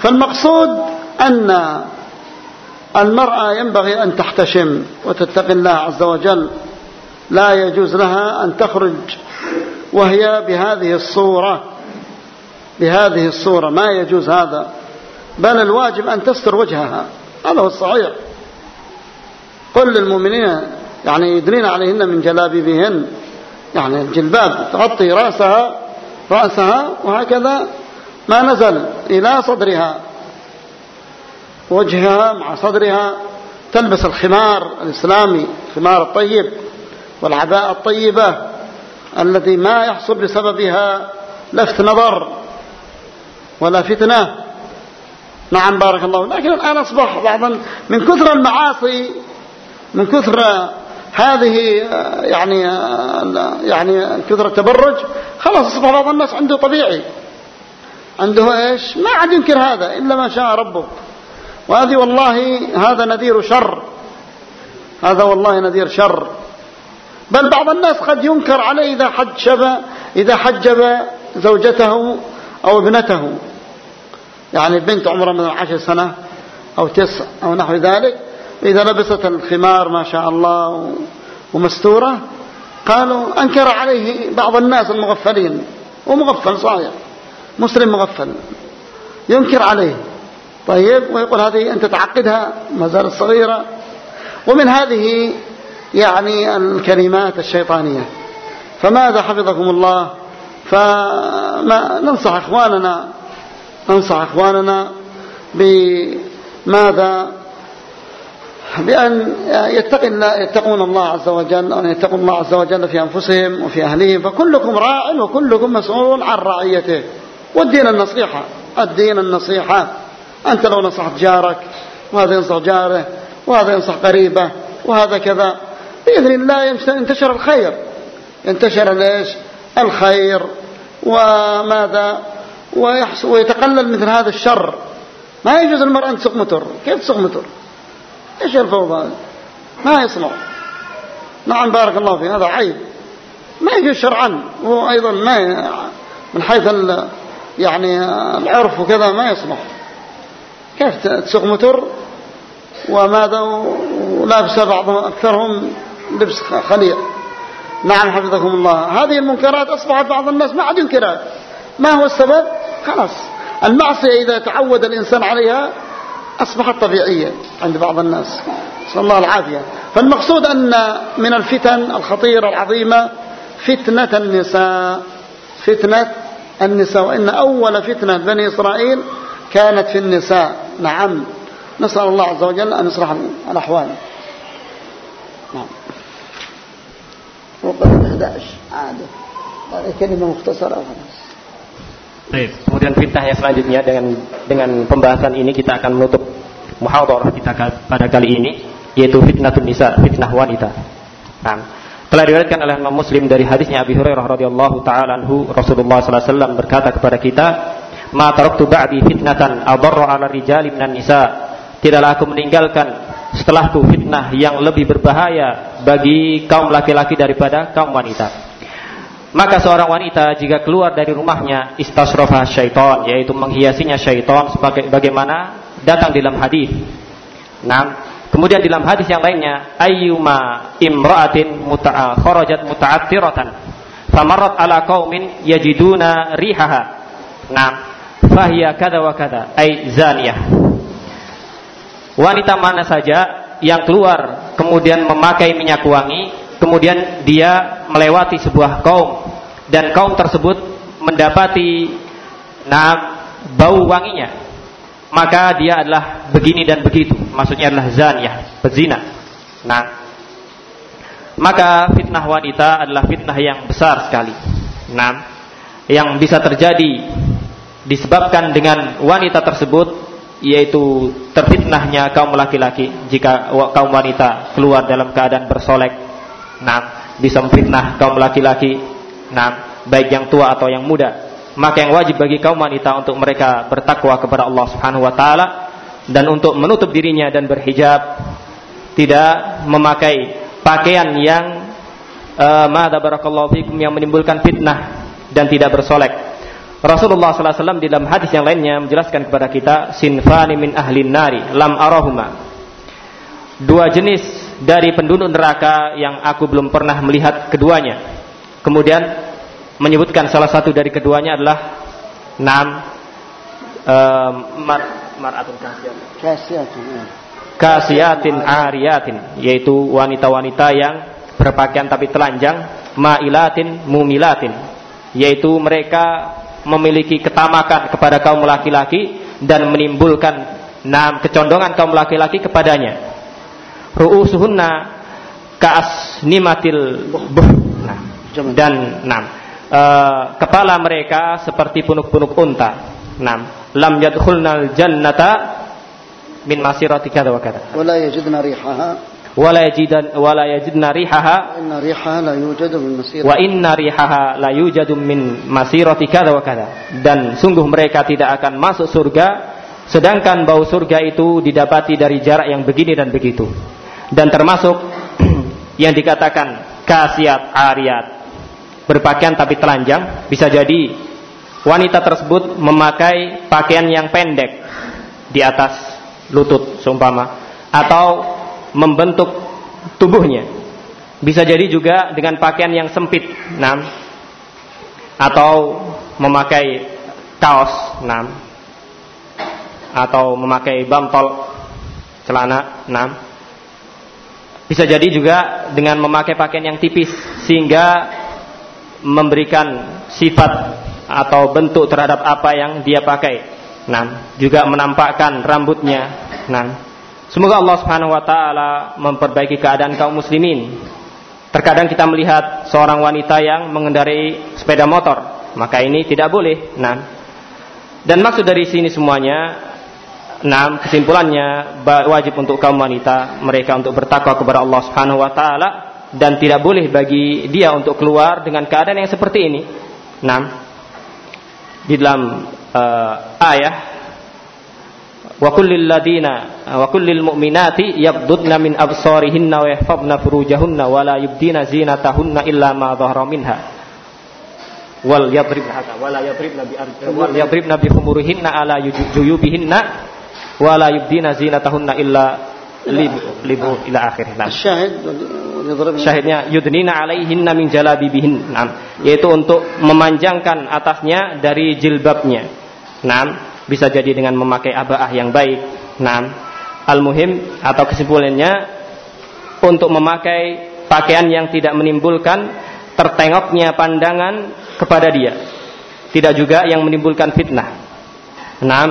فالمقصود أن المرأة ينبغي أن تحتشم وتتقي الله عز وجل. لا يجوز لها أن تخرج وهي بهذه الصورة. بهذه الصورة ما يجوز هذا. بل الواجب أن تستر وجهها. هذا هو الصحيح. قل للمؤمنين يعني يدنين عليهن من جلابيبهن. يعني الجلباب تغطي رأسها رأسها وهكذا ما نزل إلى صدرها. وجهها مع صدرها تلبس الخمار الإسلامي الخمار الطيب والعباءة الطيبة التي ما يحصل بسببها لفت نظر ولا فتنة. نعم بارك الله. لكن الآن أصبح بعضا من كثر المعاصي من كثر هذه يعني يعني كثر التبرج خلاص أصبح بعض الناس عنده طبيعي. عنده إيش؟ ما عاد ينكر هذا إلا ما شاء ربه. وهذه والله هذا نذير شر. هذا والله نذير شر. بل بعض الناس قد ينكر عليه إذا حجب إذا حجب زوجته أو ابنته. يعني البنت عمرها من عشر سنة أو تسع أو نحو ذلك. إذا لبست الخمار ما شاء الله ومستورة قالوا أنكر عليه بعض الناس المغفلين ومغفل صحيح مسلم مغفل ينكر عليه. طيب ويقول هذه أنت تعقدها ما زالت صغيرة. ومن هذه يعني الكلمات الشيطانية. فماذا حفظكم الله؟ فما ننصح إخواننا ننصح إخواننا بماذا بأن يتقون الله عز وجل أن يتقون الله عز وجل في أنفسهم وفي أهلهم فكلكم راع وكلكم مسؤول عن رعيته. والدين النصيحة الدين النصيحة. أنت لو نصحت جارك وهذا ينصح جاره وهذا ينصح قريبه وهذا كذا. بإذن الله ينتشر الخير. ينتشر ليش؟ الخير وماذا؟ ويتقلل مثل هذا الشر. ما يجوز المرأة أن تسوق متر كيف تسوق متر إيش الفوضى؟ ما يصلح. نعم بارك الله فيه هذا عيب. ما يجوز شرعا وأيضا ما من حيث يعني العرف وكذا ما يصلح. كيف تسوق متر وماذا؟ ولابس بعضهم أكثرهم لبس خليع. نعم حفظكم الله. هذه المنكرات أصبحت بعض الناس ما عاد ينكرها. ما هو السبب؟ خلاص. المعصية إذا تعود الإنسان عليها أصبحت طبيعية عند بعض الناس. صلى الله العافية. فالمقصود أن من الفتن الخطيرة العظيمة فتنة النساء. فتنة النساء. وإن أول فتنة بني إسرائيل كانت في النساء. نعم. نسأل الله عز وجل أن يصلح الأحوال. نعم. وقت 11 عادة. كلمة مختصرة خلاص Baik, kemudian yang selanjutnya dengan dengan pembahasan ini kita akan menutup muhadharah kita pada kali ini yaitu fitnah nisa, fitnah wanita. Nah, telah diriwayatkan oleh Imam Muslim dari hadisnya Abi Hurairah radhiyallahu taala anhu Rasulullah sallallahu alaihi wasallam berkata kepada kita, "Ma taraktu ba'di fitnatan adarra 'ala rijali minan nisa." Tidaklah aku meninggalkan setelahku fitnah yang lebih berbahaya bagi kaum laki-laki daripada kaum wanita. Maka seorang wanita jika keluar dari rumahnya istasrofa syaitan yaitu menghiasinya syaitan sebagai bagaimana datang dalam hadis. Nah, kemudian dalam hadis yang lainnya ayyuma imra'atin muta'a kharajat muta'attiratan famarat ala qaumin yajiduna rihaha. Nah, fahiya kada wa kada ay zaniyah. Wanita mana saja yang keluar kemudian memakai minyak wangi kemudian dia melewati sebuah kaum. Dan kaum tersebut mendapati nah bau wanginya. Maka dia adalah begini dan begitu. Maksudnya adalah zaniyah berzina nah maka fitnah wanita adalah fitnah yang besar sekali. Nah yang bisa terjadi disebabkan dengan wanita tersebut yaitu terfitnahnya kaum laki-laki jika kaum wanita keluar dalam keadaan bersolek Nah, bisa memfitnah kaum laki-laki. Nah, baik yang tua atau yang muda. Maka yang wajib bagi kaum wanita untuk mereka bertakwa kepada Allah Subhanahu wa taala dan untuk menutup dirinya dan berhijab tidak memakai pakaian yang uh, yang menimbulkan fitnah dan tidak bersolek. Rasulullah SAW di dalam hadis yang lainnya menjelaskan kepada kita sinfani min ahlin nari lam arahuma. Dua jenis dari penduduk neraka yang aku belum pernah melihat keduanya. Kemudian menyebutkan salah satu dari keduanya adalah enam um, mar maratun kasiatin. Ya. Kasiatin ariyatin yaitu wanita-wanita yang berpakaian tapi telanjang, mailatin mumilatin yaitu mereka memiliki ketamakan kepada kaum laki-laki dan menimbulkan enam kecondongan kaum laki-laki kepadanya ru'usuhunna ka'as nimatil buh. Nah, dan enam. Uh, kepala mereka seperti punuk-punuk unta. Enam. Lam yadkhulnal jannata min masirati kadza wa kadza. Wala yajidna rihaha. Wala yajidan wala yajidna rihaha. Inna rihaha la yujadu min masirati. Wa inna rihaha la yujadu min masirati kadza wa kadza. Dan sungguh mereka tidak akan masuk surga sedangkan bau surga itu didapati dari jarak yang begini dan begitu dan termasuk yang dikatakan kasiat ariat berpakaian tapi telanjang bisa jadi wanita tersebut memakai pakaian yang pendek di atas lutut seumpama atau membentuk tubuhnya bisa jadi juga dengan pakaian yang sempit enam atau memakai kaos enam atau memakai bantol celana, enam. Bisa jadi juga dengan memakai pakaian yang tipis sehingga memberikan sifat atau bentuk terhadap apa yang dia pakai. Nah, juga menampakkan rambutnya. Nah, semoga Allah Subhanahu wa taala memperbaiki keadaan kaum muslimin. Terkadang kita melihat seorang wanita yang mengendarai sepeda motor, maka ini tidak boleh. Nah, dan maksud dari sini semuanya Nah, kesimpulannya wajib untuk kaum wanita mereka untuk bertakwa kepada Allah Subhanahu wa taala dan tidak boleh bagi dia untuk keluar dengan keadaan yang seperti ini. Nah, di dalam uh, ayah wa kullil ladina wa kullil mu'minati yaghdudna min absarihinna wa yahfazna furujahunna wa la yubdina zinatahunna illa ma dhahara minha wal yadribna wala yadribna bi wal yadribna bi khumurihinna ala juyubihinna wala yubdina zinatahunna illa libu, libu ila akhir. Nah. Syahid Syahidnya yudnina alaihinna min jalabibihin. Nah, yaitu untuk memanjangkan atasnya dari jilbabnya. Nah, bisa jadi dengan memakai abaah yang baik. Nah, al-muhim atau kesimpulannya untuk memakai pakaian yang tidak menimbulkan tertengoknya pandangan kepada dia. Tidak juga yang menimbulkan fitnah. Nah,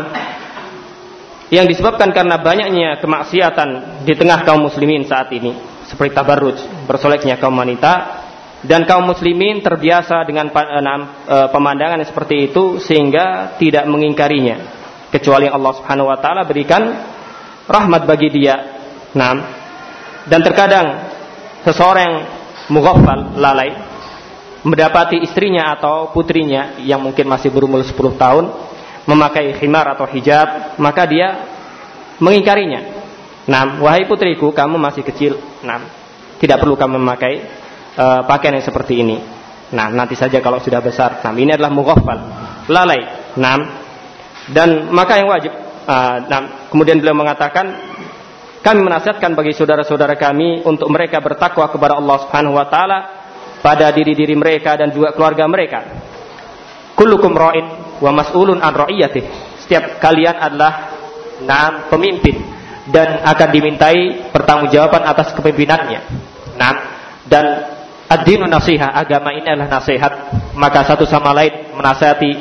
yang disebabkan karena banyaknya kemaksiatan di tengah kaum muslimin saat ini. Seperti tabarruj bersoleknya kaum wanita. Dan kaum muslimin terbiasa dengan e, pemandangan yang seperti itu sehingga tidak mengingkarinya. Kecuali Allah Subhanahu wa taala berikan rahmat bagi dia. Nah, dan terkadang seseorang mughaffal lalai mendapati istrinya atau putrinya yang mungkin masih berumur 10 tahun memakai khimar atau hijab, maka dia mengingkarinya. Nah, wahai putriku, kamu masih kecil. Nah, tidak perlu kamu memakai uh, pakaian yang seperti ini. Nah, nanti saja kalau sudah besar. Nah, ini adalah mughaffal, lalai. Nah, dan maka yang wajib. Uh, nah, kemudian beliau mengatakan, kami menasihatkan bagi saudara-saudara kami untuk mereka bertakwa kepada Allah Subhanahu wa taala pada diri-diri mereka dan juga keluarga mereka. Kullukum ra'in wa mas'ulun an ra'iyatih. Setiap kalian adalah nam pemimpin dan akan dimintai pertanggungjawaban atas kepemimpinannya. Nah, dan ad-dinu nasihat, agama ini adalah nasihat. Maka satu sama lain menasihati.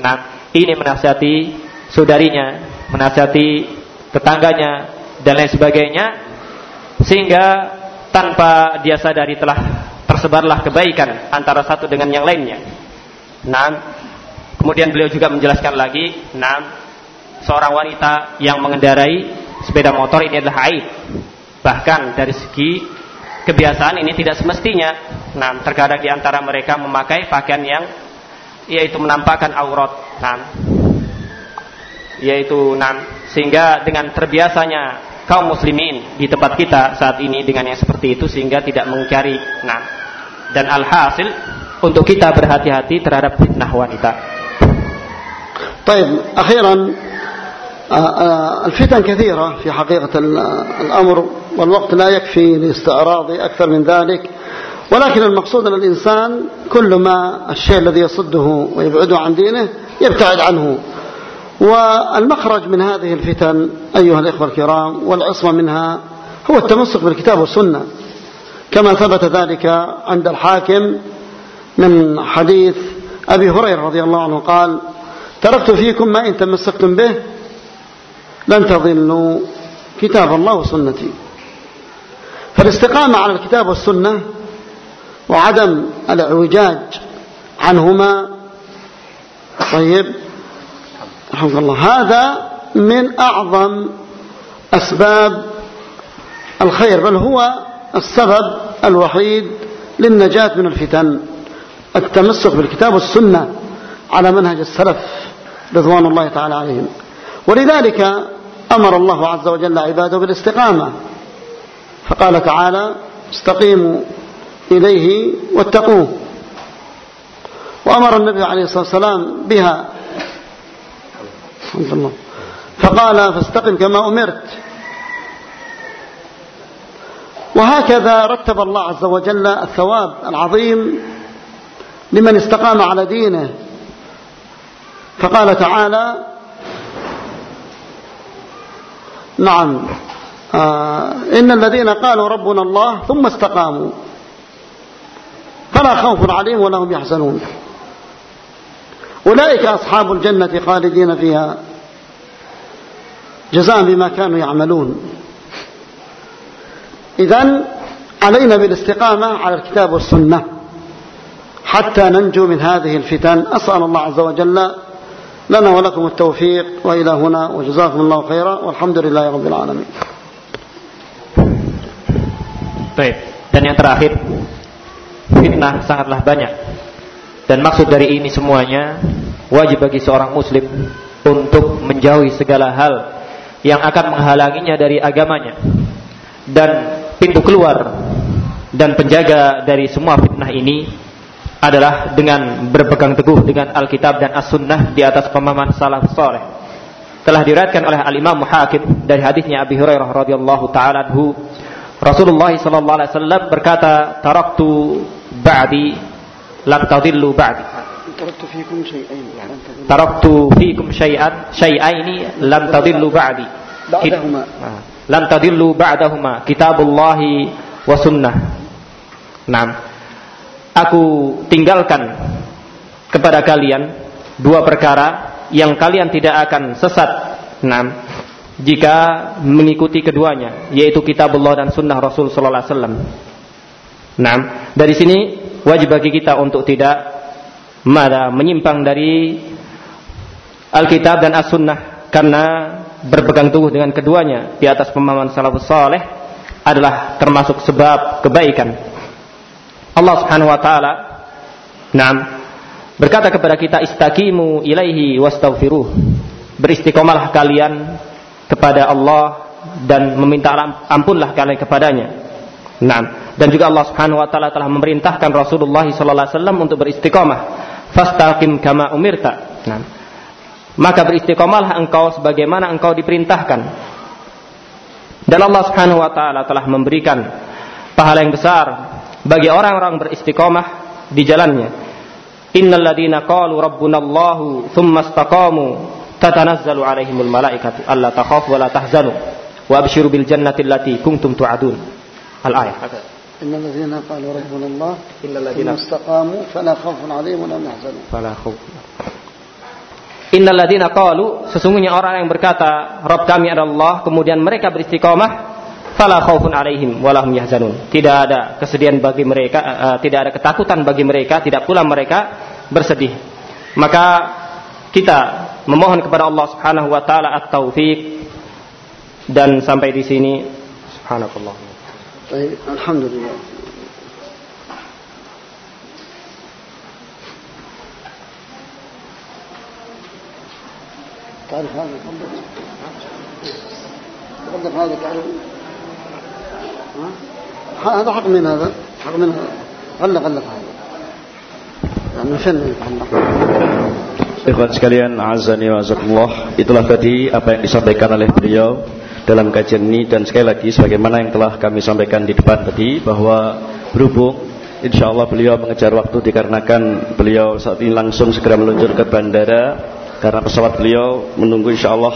Nah, ini menasihati saudarinya, menasihati tetangganya dan lain sebagainya sehingga tanpa dia sadari telah tersebarlah kebaikan antara satu dengan yang lainnya. Nah, Kemudian beliau juga menjelaskan lagi, enam seorang wanita yang mengendarai sepeda motor ini adalah aib. Bahkan dari segi kebiasaan ini tidak semestinya. Nah, terkadang di antara mereka memakai pakaian yang yaitu menampakkan aurat. Nah, yaitu enam sehingga dengan terbiasanya kaum muslimin di tempat kita saat ini dengan yang seperti itu sehingga tidak mengingkari. Nah, dan alhasil untuk kita berhati-hati terhadap fitnah wanita. طيب أخيرا آه، آه، الفتن كثيرة في حقيقة الأمر والوقت لا يكفي لاستعراض أكثر من ذلك ولكن المقصود أن الإنسان كل ما الشيء الذي يصده ويبعده عن دينه يبتعد عنه. والمخرج من هذه الفتن أيها الإخوة الكرام والعصمة منها هو التمسك بالكتاب والسنة. كما ثبت ذلك عند الحاكم من حديث أبي هريرة رضي الله عنه قال تركت فيكم ما إن تمسكتم به لن تضلوا كتاب الله وسنتي. فالاستقامة على الكتاب والسنة وعدم الاعوجاج عنهما. طيب. رحمك الله هذا من أعظم أسباب الخير بل هو السبب الوحيد للنجاة من الفتن التمسك بالكتاب والسنة على منهج السلف. رضوان الله تعالى عليهم. ولذلك أمر الله عز وجل عباده بالاستقامة. فقال تعالى استقيموا إليه واتقوه. وأمر النبي عليه الصلاة والسلام بها. الحمد لله فقال فاستقم كما أمرت. وهكذا رتب الله عز وجل الثواب العظيم لمن استقام على دينه. فقال تعالى نعم آه إن الذين قالوا ربنا الله ثم استقاموا. فلا خوف عليهم ولا هم يحزنون. أولئك أصحاب الجنة خالدين فيها. جزاء بما كانوا يعملون. إذن علينا بالاستقامة على الكتاب والسنة. حتى ننجو من هذه الفتن. أسأل الله عز وجل لنا ولكم التوفيق وإلى هنا وجزاكم الله خيرا والحمد لله رب العالمين Baik. Dan yang terakhir, fitnah sangatlah banyak. Dan maksud dari ini semuanya wajib bagi seorang muslim untuk menjauhi segala hal yang akan menghalanginya dari agamanya. Dan pintu keluar dan penjaga dari semua fitnah ini adalah dengan berpegang teguh dengan Alkitab dan As-Sunnah di atas pemahaman salaf saleh. Telah diriwayatkan oleh Al-Imam Muhakim dari hadisnya Abi Hurairah radhiyallahu taala anhu Rasulullah sallallahu alaihi wasallam berkata, "Taraktu ba'di lam tadillu ba'di." Taraktu fiikum syai'an syai'aini lam tadillu ba'di. Ba'dahuma. Ah, lam tadillu ba'dahuma kitabullahi wa sunnah. Naam. Aku tinggalkan kepada kalian dua perkara yang kalian tidak akan sesat. Naam jika mengikuti keduanya yaitu kitab Allah dan sunnah Rasul sallallahu alaihi wasallam. Nah, dari sini wajib bagi kita untuk tidak mada menyimpang dari Alkitab dan As-Sunnah karena berpegang teguh dengan keduanya di atas pemahaman salafus saleh adalah termasuk sebab kebaikan. Allah Subhanahu wa taala Naam berkata kepada kita istaqimu ilaihi wastaghfiruh. Beristiqomalah kalian kepada Allah dan meminta ampunlah kalian kepadanya. Nah, dan juga Allah Subhanahu wa taala telah memerintahkan Rasulullah sallallahu alaihi wasallam untuk beristiqamah. Fastaqim kama umirta. Nah, maka beristiqomahlah engkau sebagaimana engkau diperintahkan. Dan Allah Subhanahu wa taala telah memberikan pahala yang besar bagi orang-orang beristiqomah di jalannya. Innal ladina qalu rabbunallahu tsumma istaqamu tatanazzalu alaihimul malaikatu alla takhafu wa la tahzanu wa abshiru bil jannati allati kuntum tu'adun. Al-ayah. إن الذين قالوا ربنا الله إن الذين استقاموا فلا خوف عليهم ولا يحزنون فلا خوف Innal ladina qalu sesungguhnya orang yang berkata Rabb kami adalah Allah kemudian mereka beristiqamah fala khaufun alaihim wala hum yahzanun. Tidak ada kesedihan bagi mereka, uh, tidak ada ketakutan bagi mereka, tidak pula mereka bersedih. Maka kita memohon kepada Allah Subhanahu wa taala at-taufik dan sampai di sini subhanakallah. Baik, alhamdulillah. تعرف هذا تقدم هذا تعرف هذا حق من هذا حق من هذا غلق غلق هذا يعني فين Ikhwan sekalian, azani wa azakumullah. Itulah tadi apa yang disampaikan oleh beliau dalam kajian ini dan sekali lagi sebagaimana yang telah kami sampaikan di depan tadi bahwa berhubung insya Allah beliau mengejar waktu dikarenakan beliau saat ini langsung segera meluncur ke bandara karena pesawat beliau menunggu insya Allah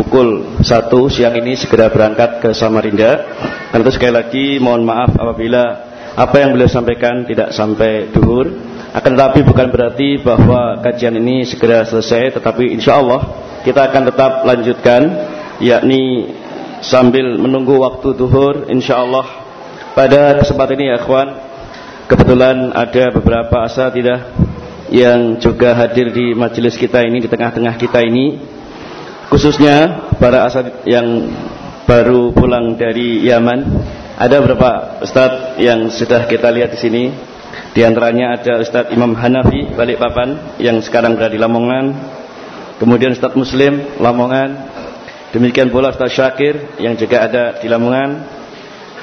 pukul 1 siang ini segera berangkat ke Samarinda. Dan itu sekali lagi mohon maaf apabila apa yang beliau sampaikan tidak sampai duhur. Akan tetapi bukan berarti bahwa kajian ini segera selesai, tetapi insya Allah kita akan tetap lanjutkan, yakni sambil menunggu waktu duhur, insya Allah. Pada kesempatan ini ya kawan, kebetulan ada beberapa asatidah yang juga hadir di majelis kita ini, di tengah-tengah kita ini, khususnya para asatid yang baru pulang dari Yaman, ada beberapa ustadz yang sudah kita lihat di sini di antaranya ada Ustaz Imam Hanafi Balikpapan yang sekarang berada di Lamongan. Kemudian Ustaz Muslim Lamongan. Demikian pula Ustaz Syakir yang juga ada di Lamongan.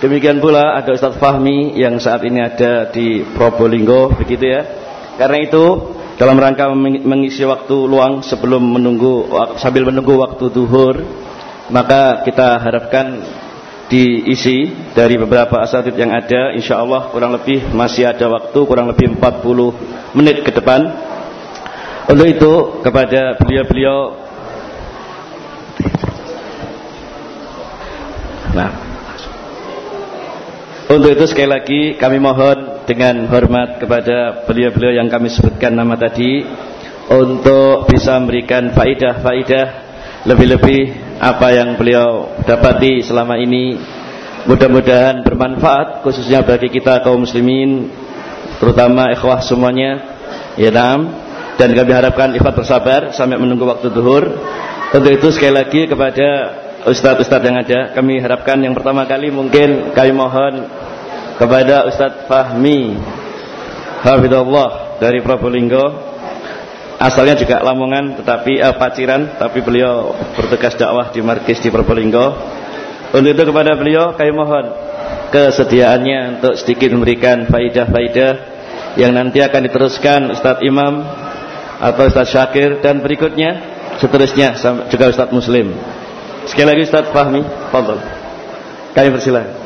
Demikian pula ada Ustaz Fahmi yang saat ini ada di Probolinggo begitu ya. Karena itu dalam rangka mengisi waktu luang sebelum menunggu sambil menunggu waktu duhur maka kita harapkan diisi dari beberapa asatid yang ada. Insya Allah kurang lebih masih ada waktu kurang lebih 40 menit ke depan. Untuk itu kepada beliau-beliau. Nah. Untuk itu sekali lagi kami mohon dengan hormat kepada beliau-beliau yang kami sebutkan nama tadi untuk bisa memberikan faidah-faidah lebih-lebih apa yang beliau dapati selama ini. Mudah-mudahan bermanfaat khususnya bagi kita kaum muslimin terutama ikhwah semuanya. Ya nam dan kami harapkan ikhwah bersabar sampai menunggu waktu duhur untuk itu sekali lagi kepada ustadz-ustadz yang ada kami harapkan yang pertama kali mungkin kami mohon kepada Ustadz Fahmi Hafidullah dari Probolinggo asalnya juga Lamongan tetapi eh, Paciran tapi beliau bertugas dakwah di markis di Probolinggo untuk itu kepada beliau kami mohon kesediaannya untuk sedikit memberikan faidah-faidah yang nanti akan diteruskan Ustadz Imam atau Ustadz Syakir dan berikutnya seterusnya juga Ustadz Muslim. Sekali lagi Ustadz Fahmi, fadl. Kami persilakan.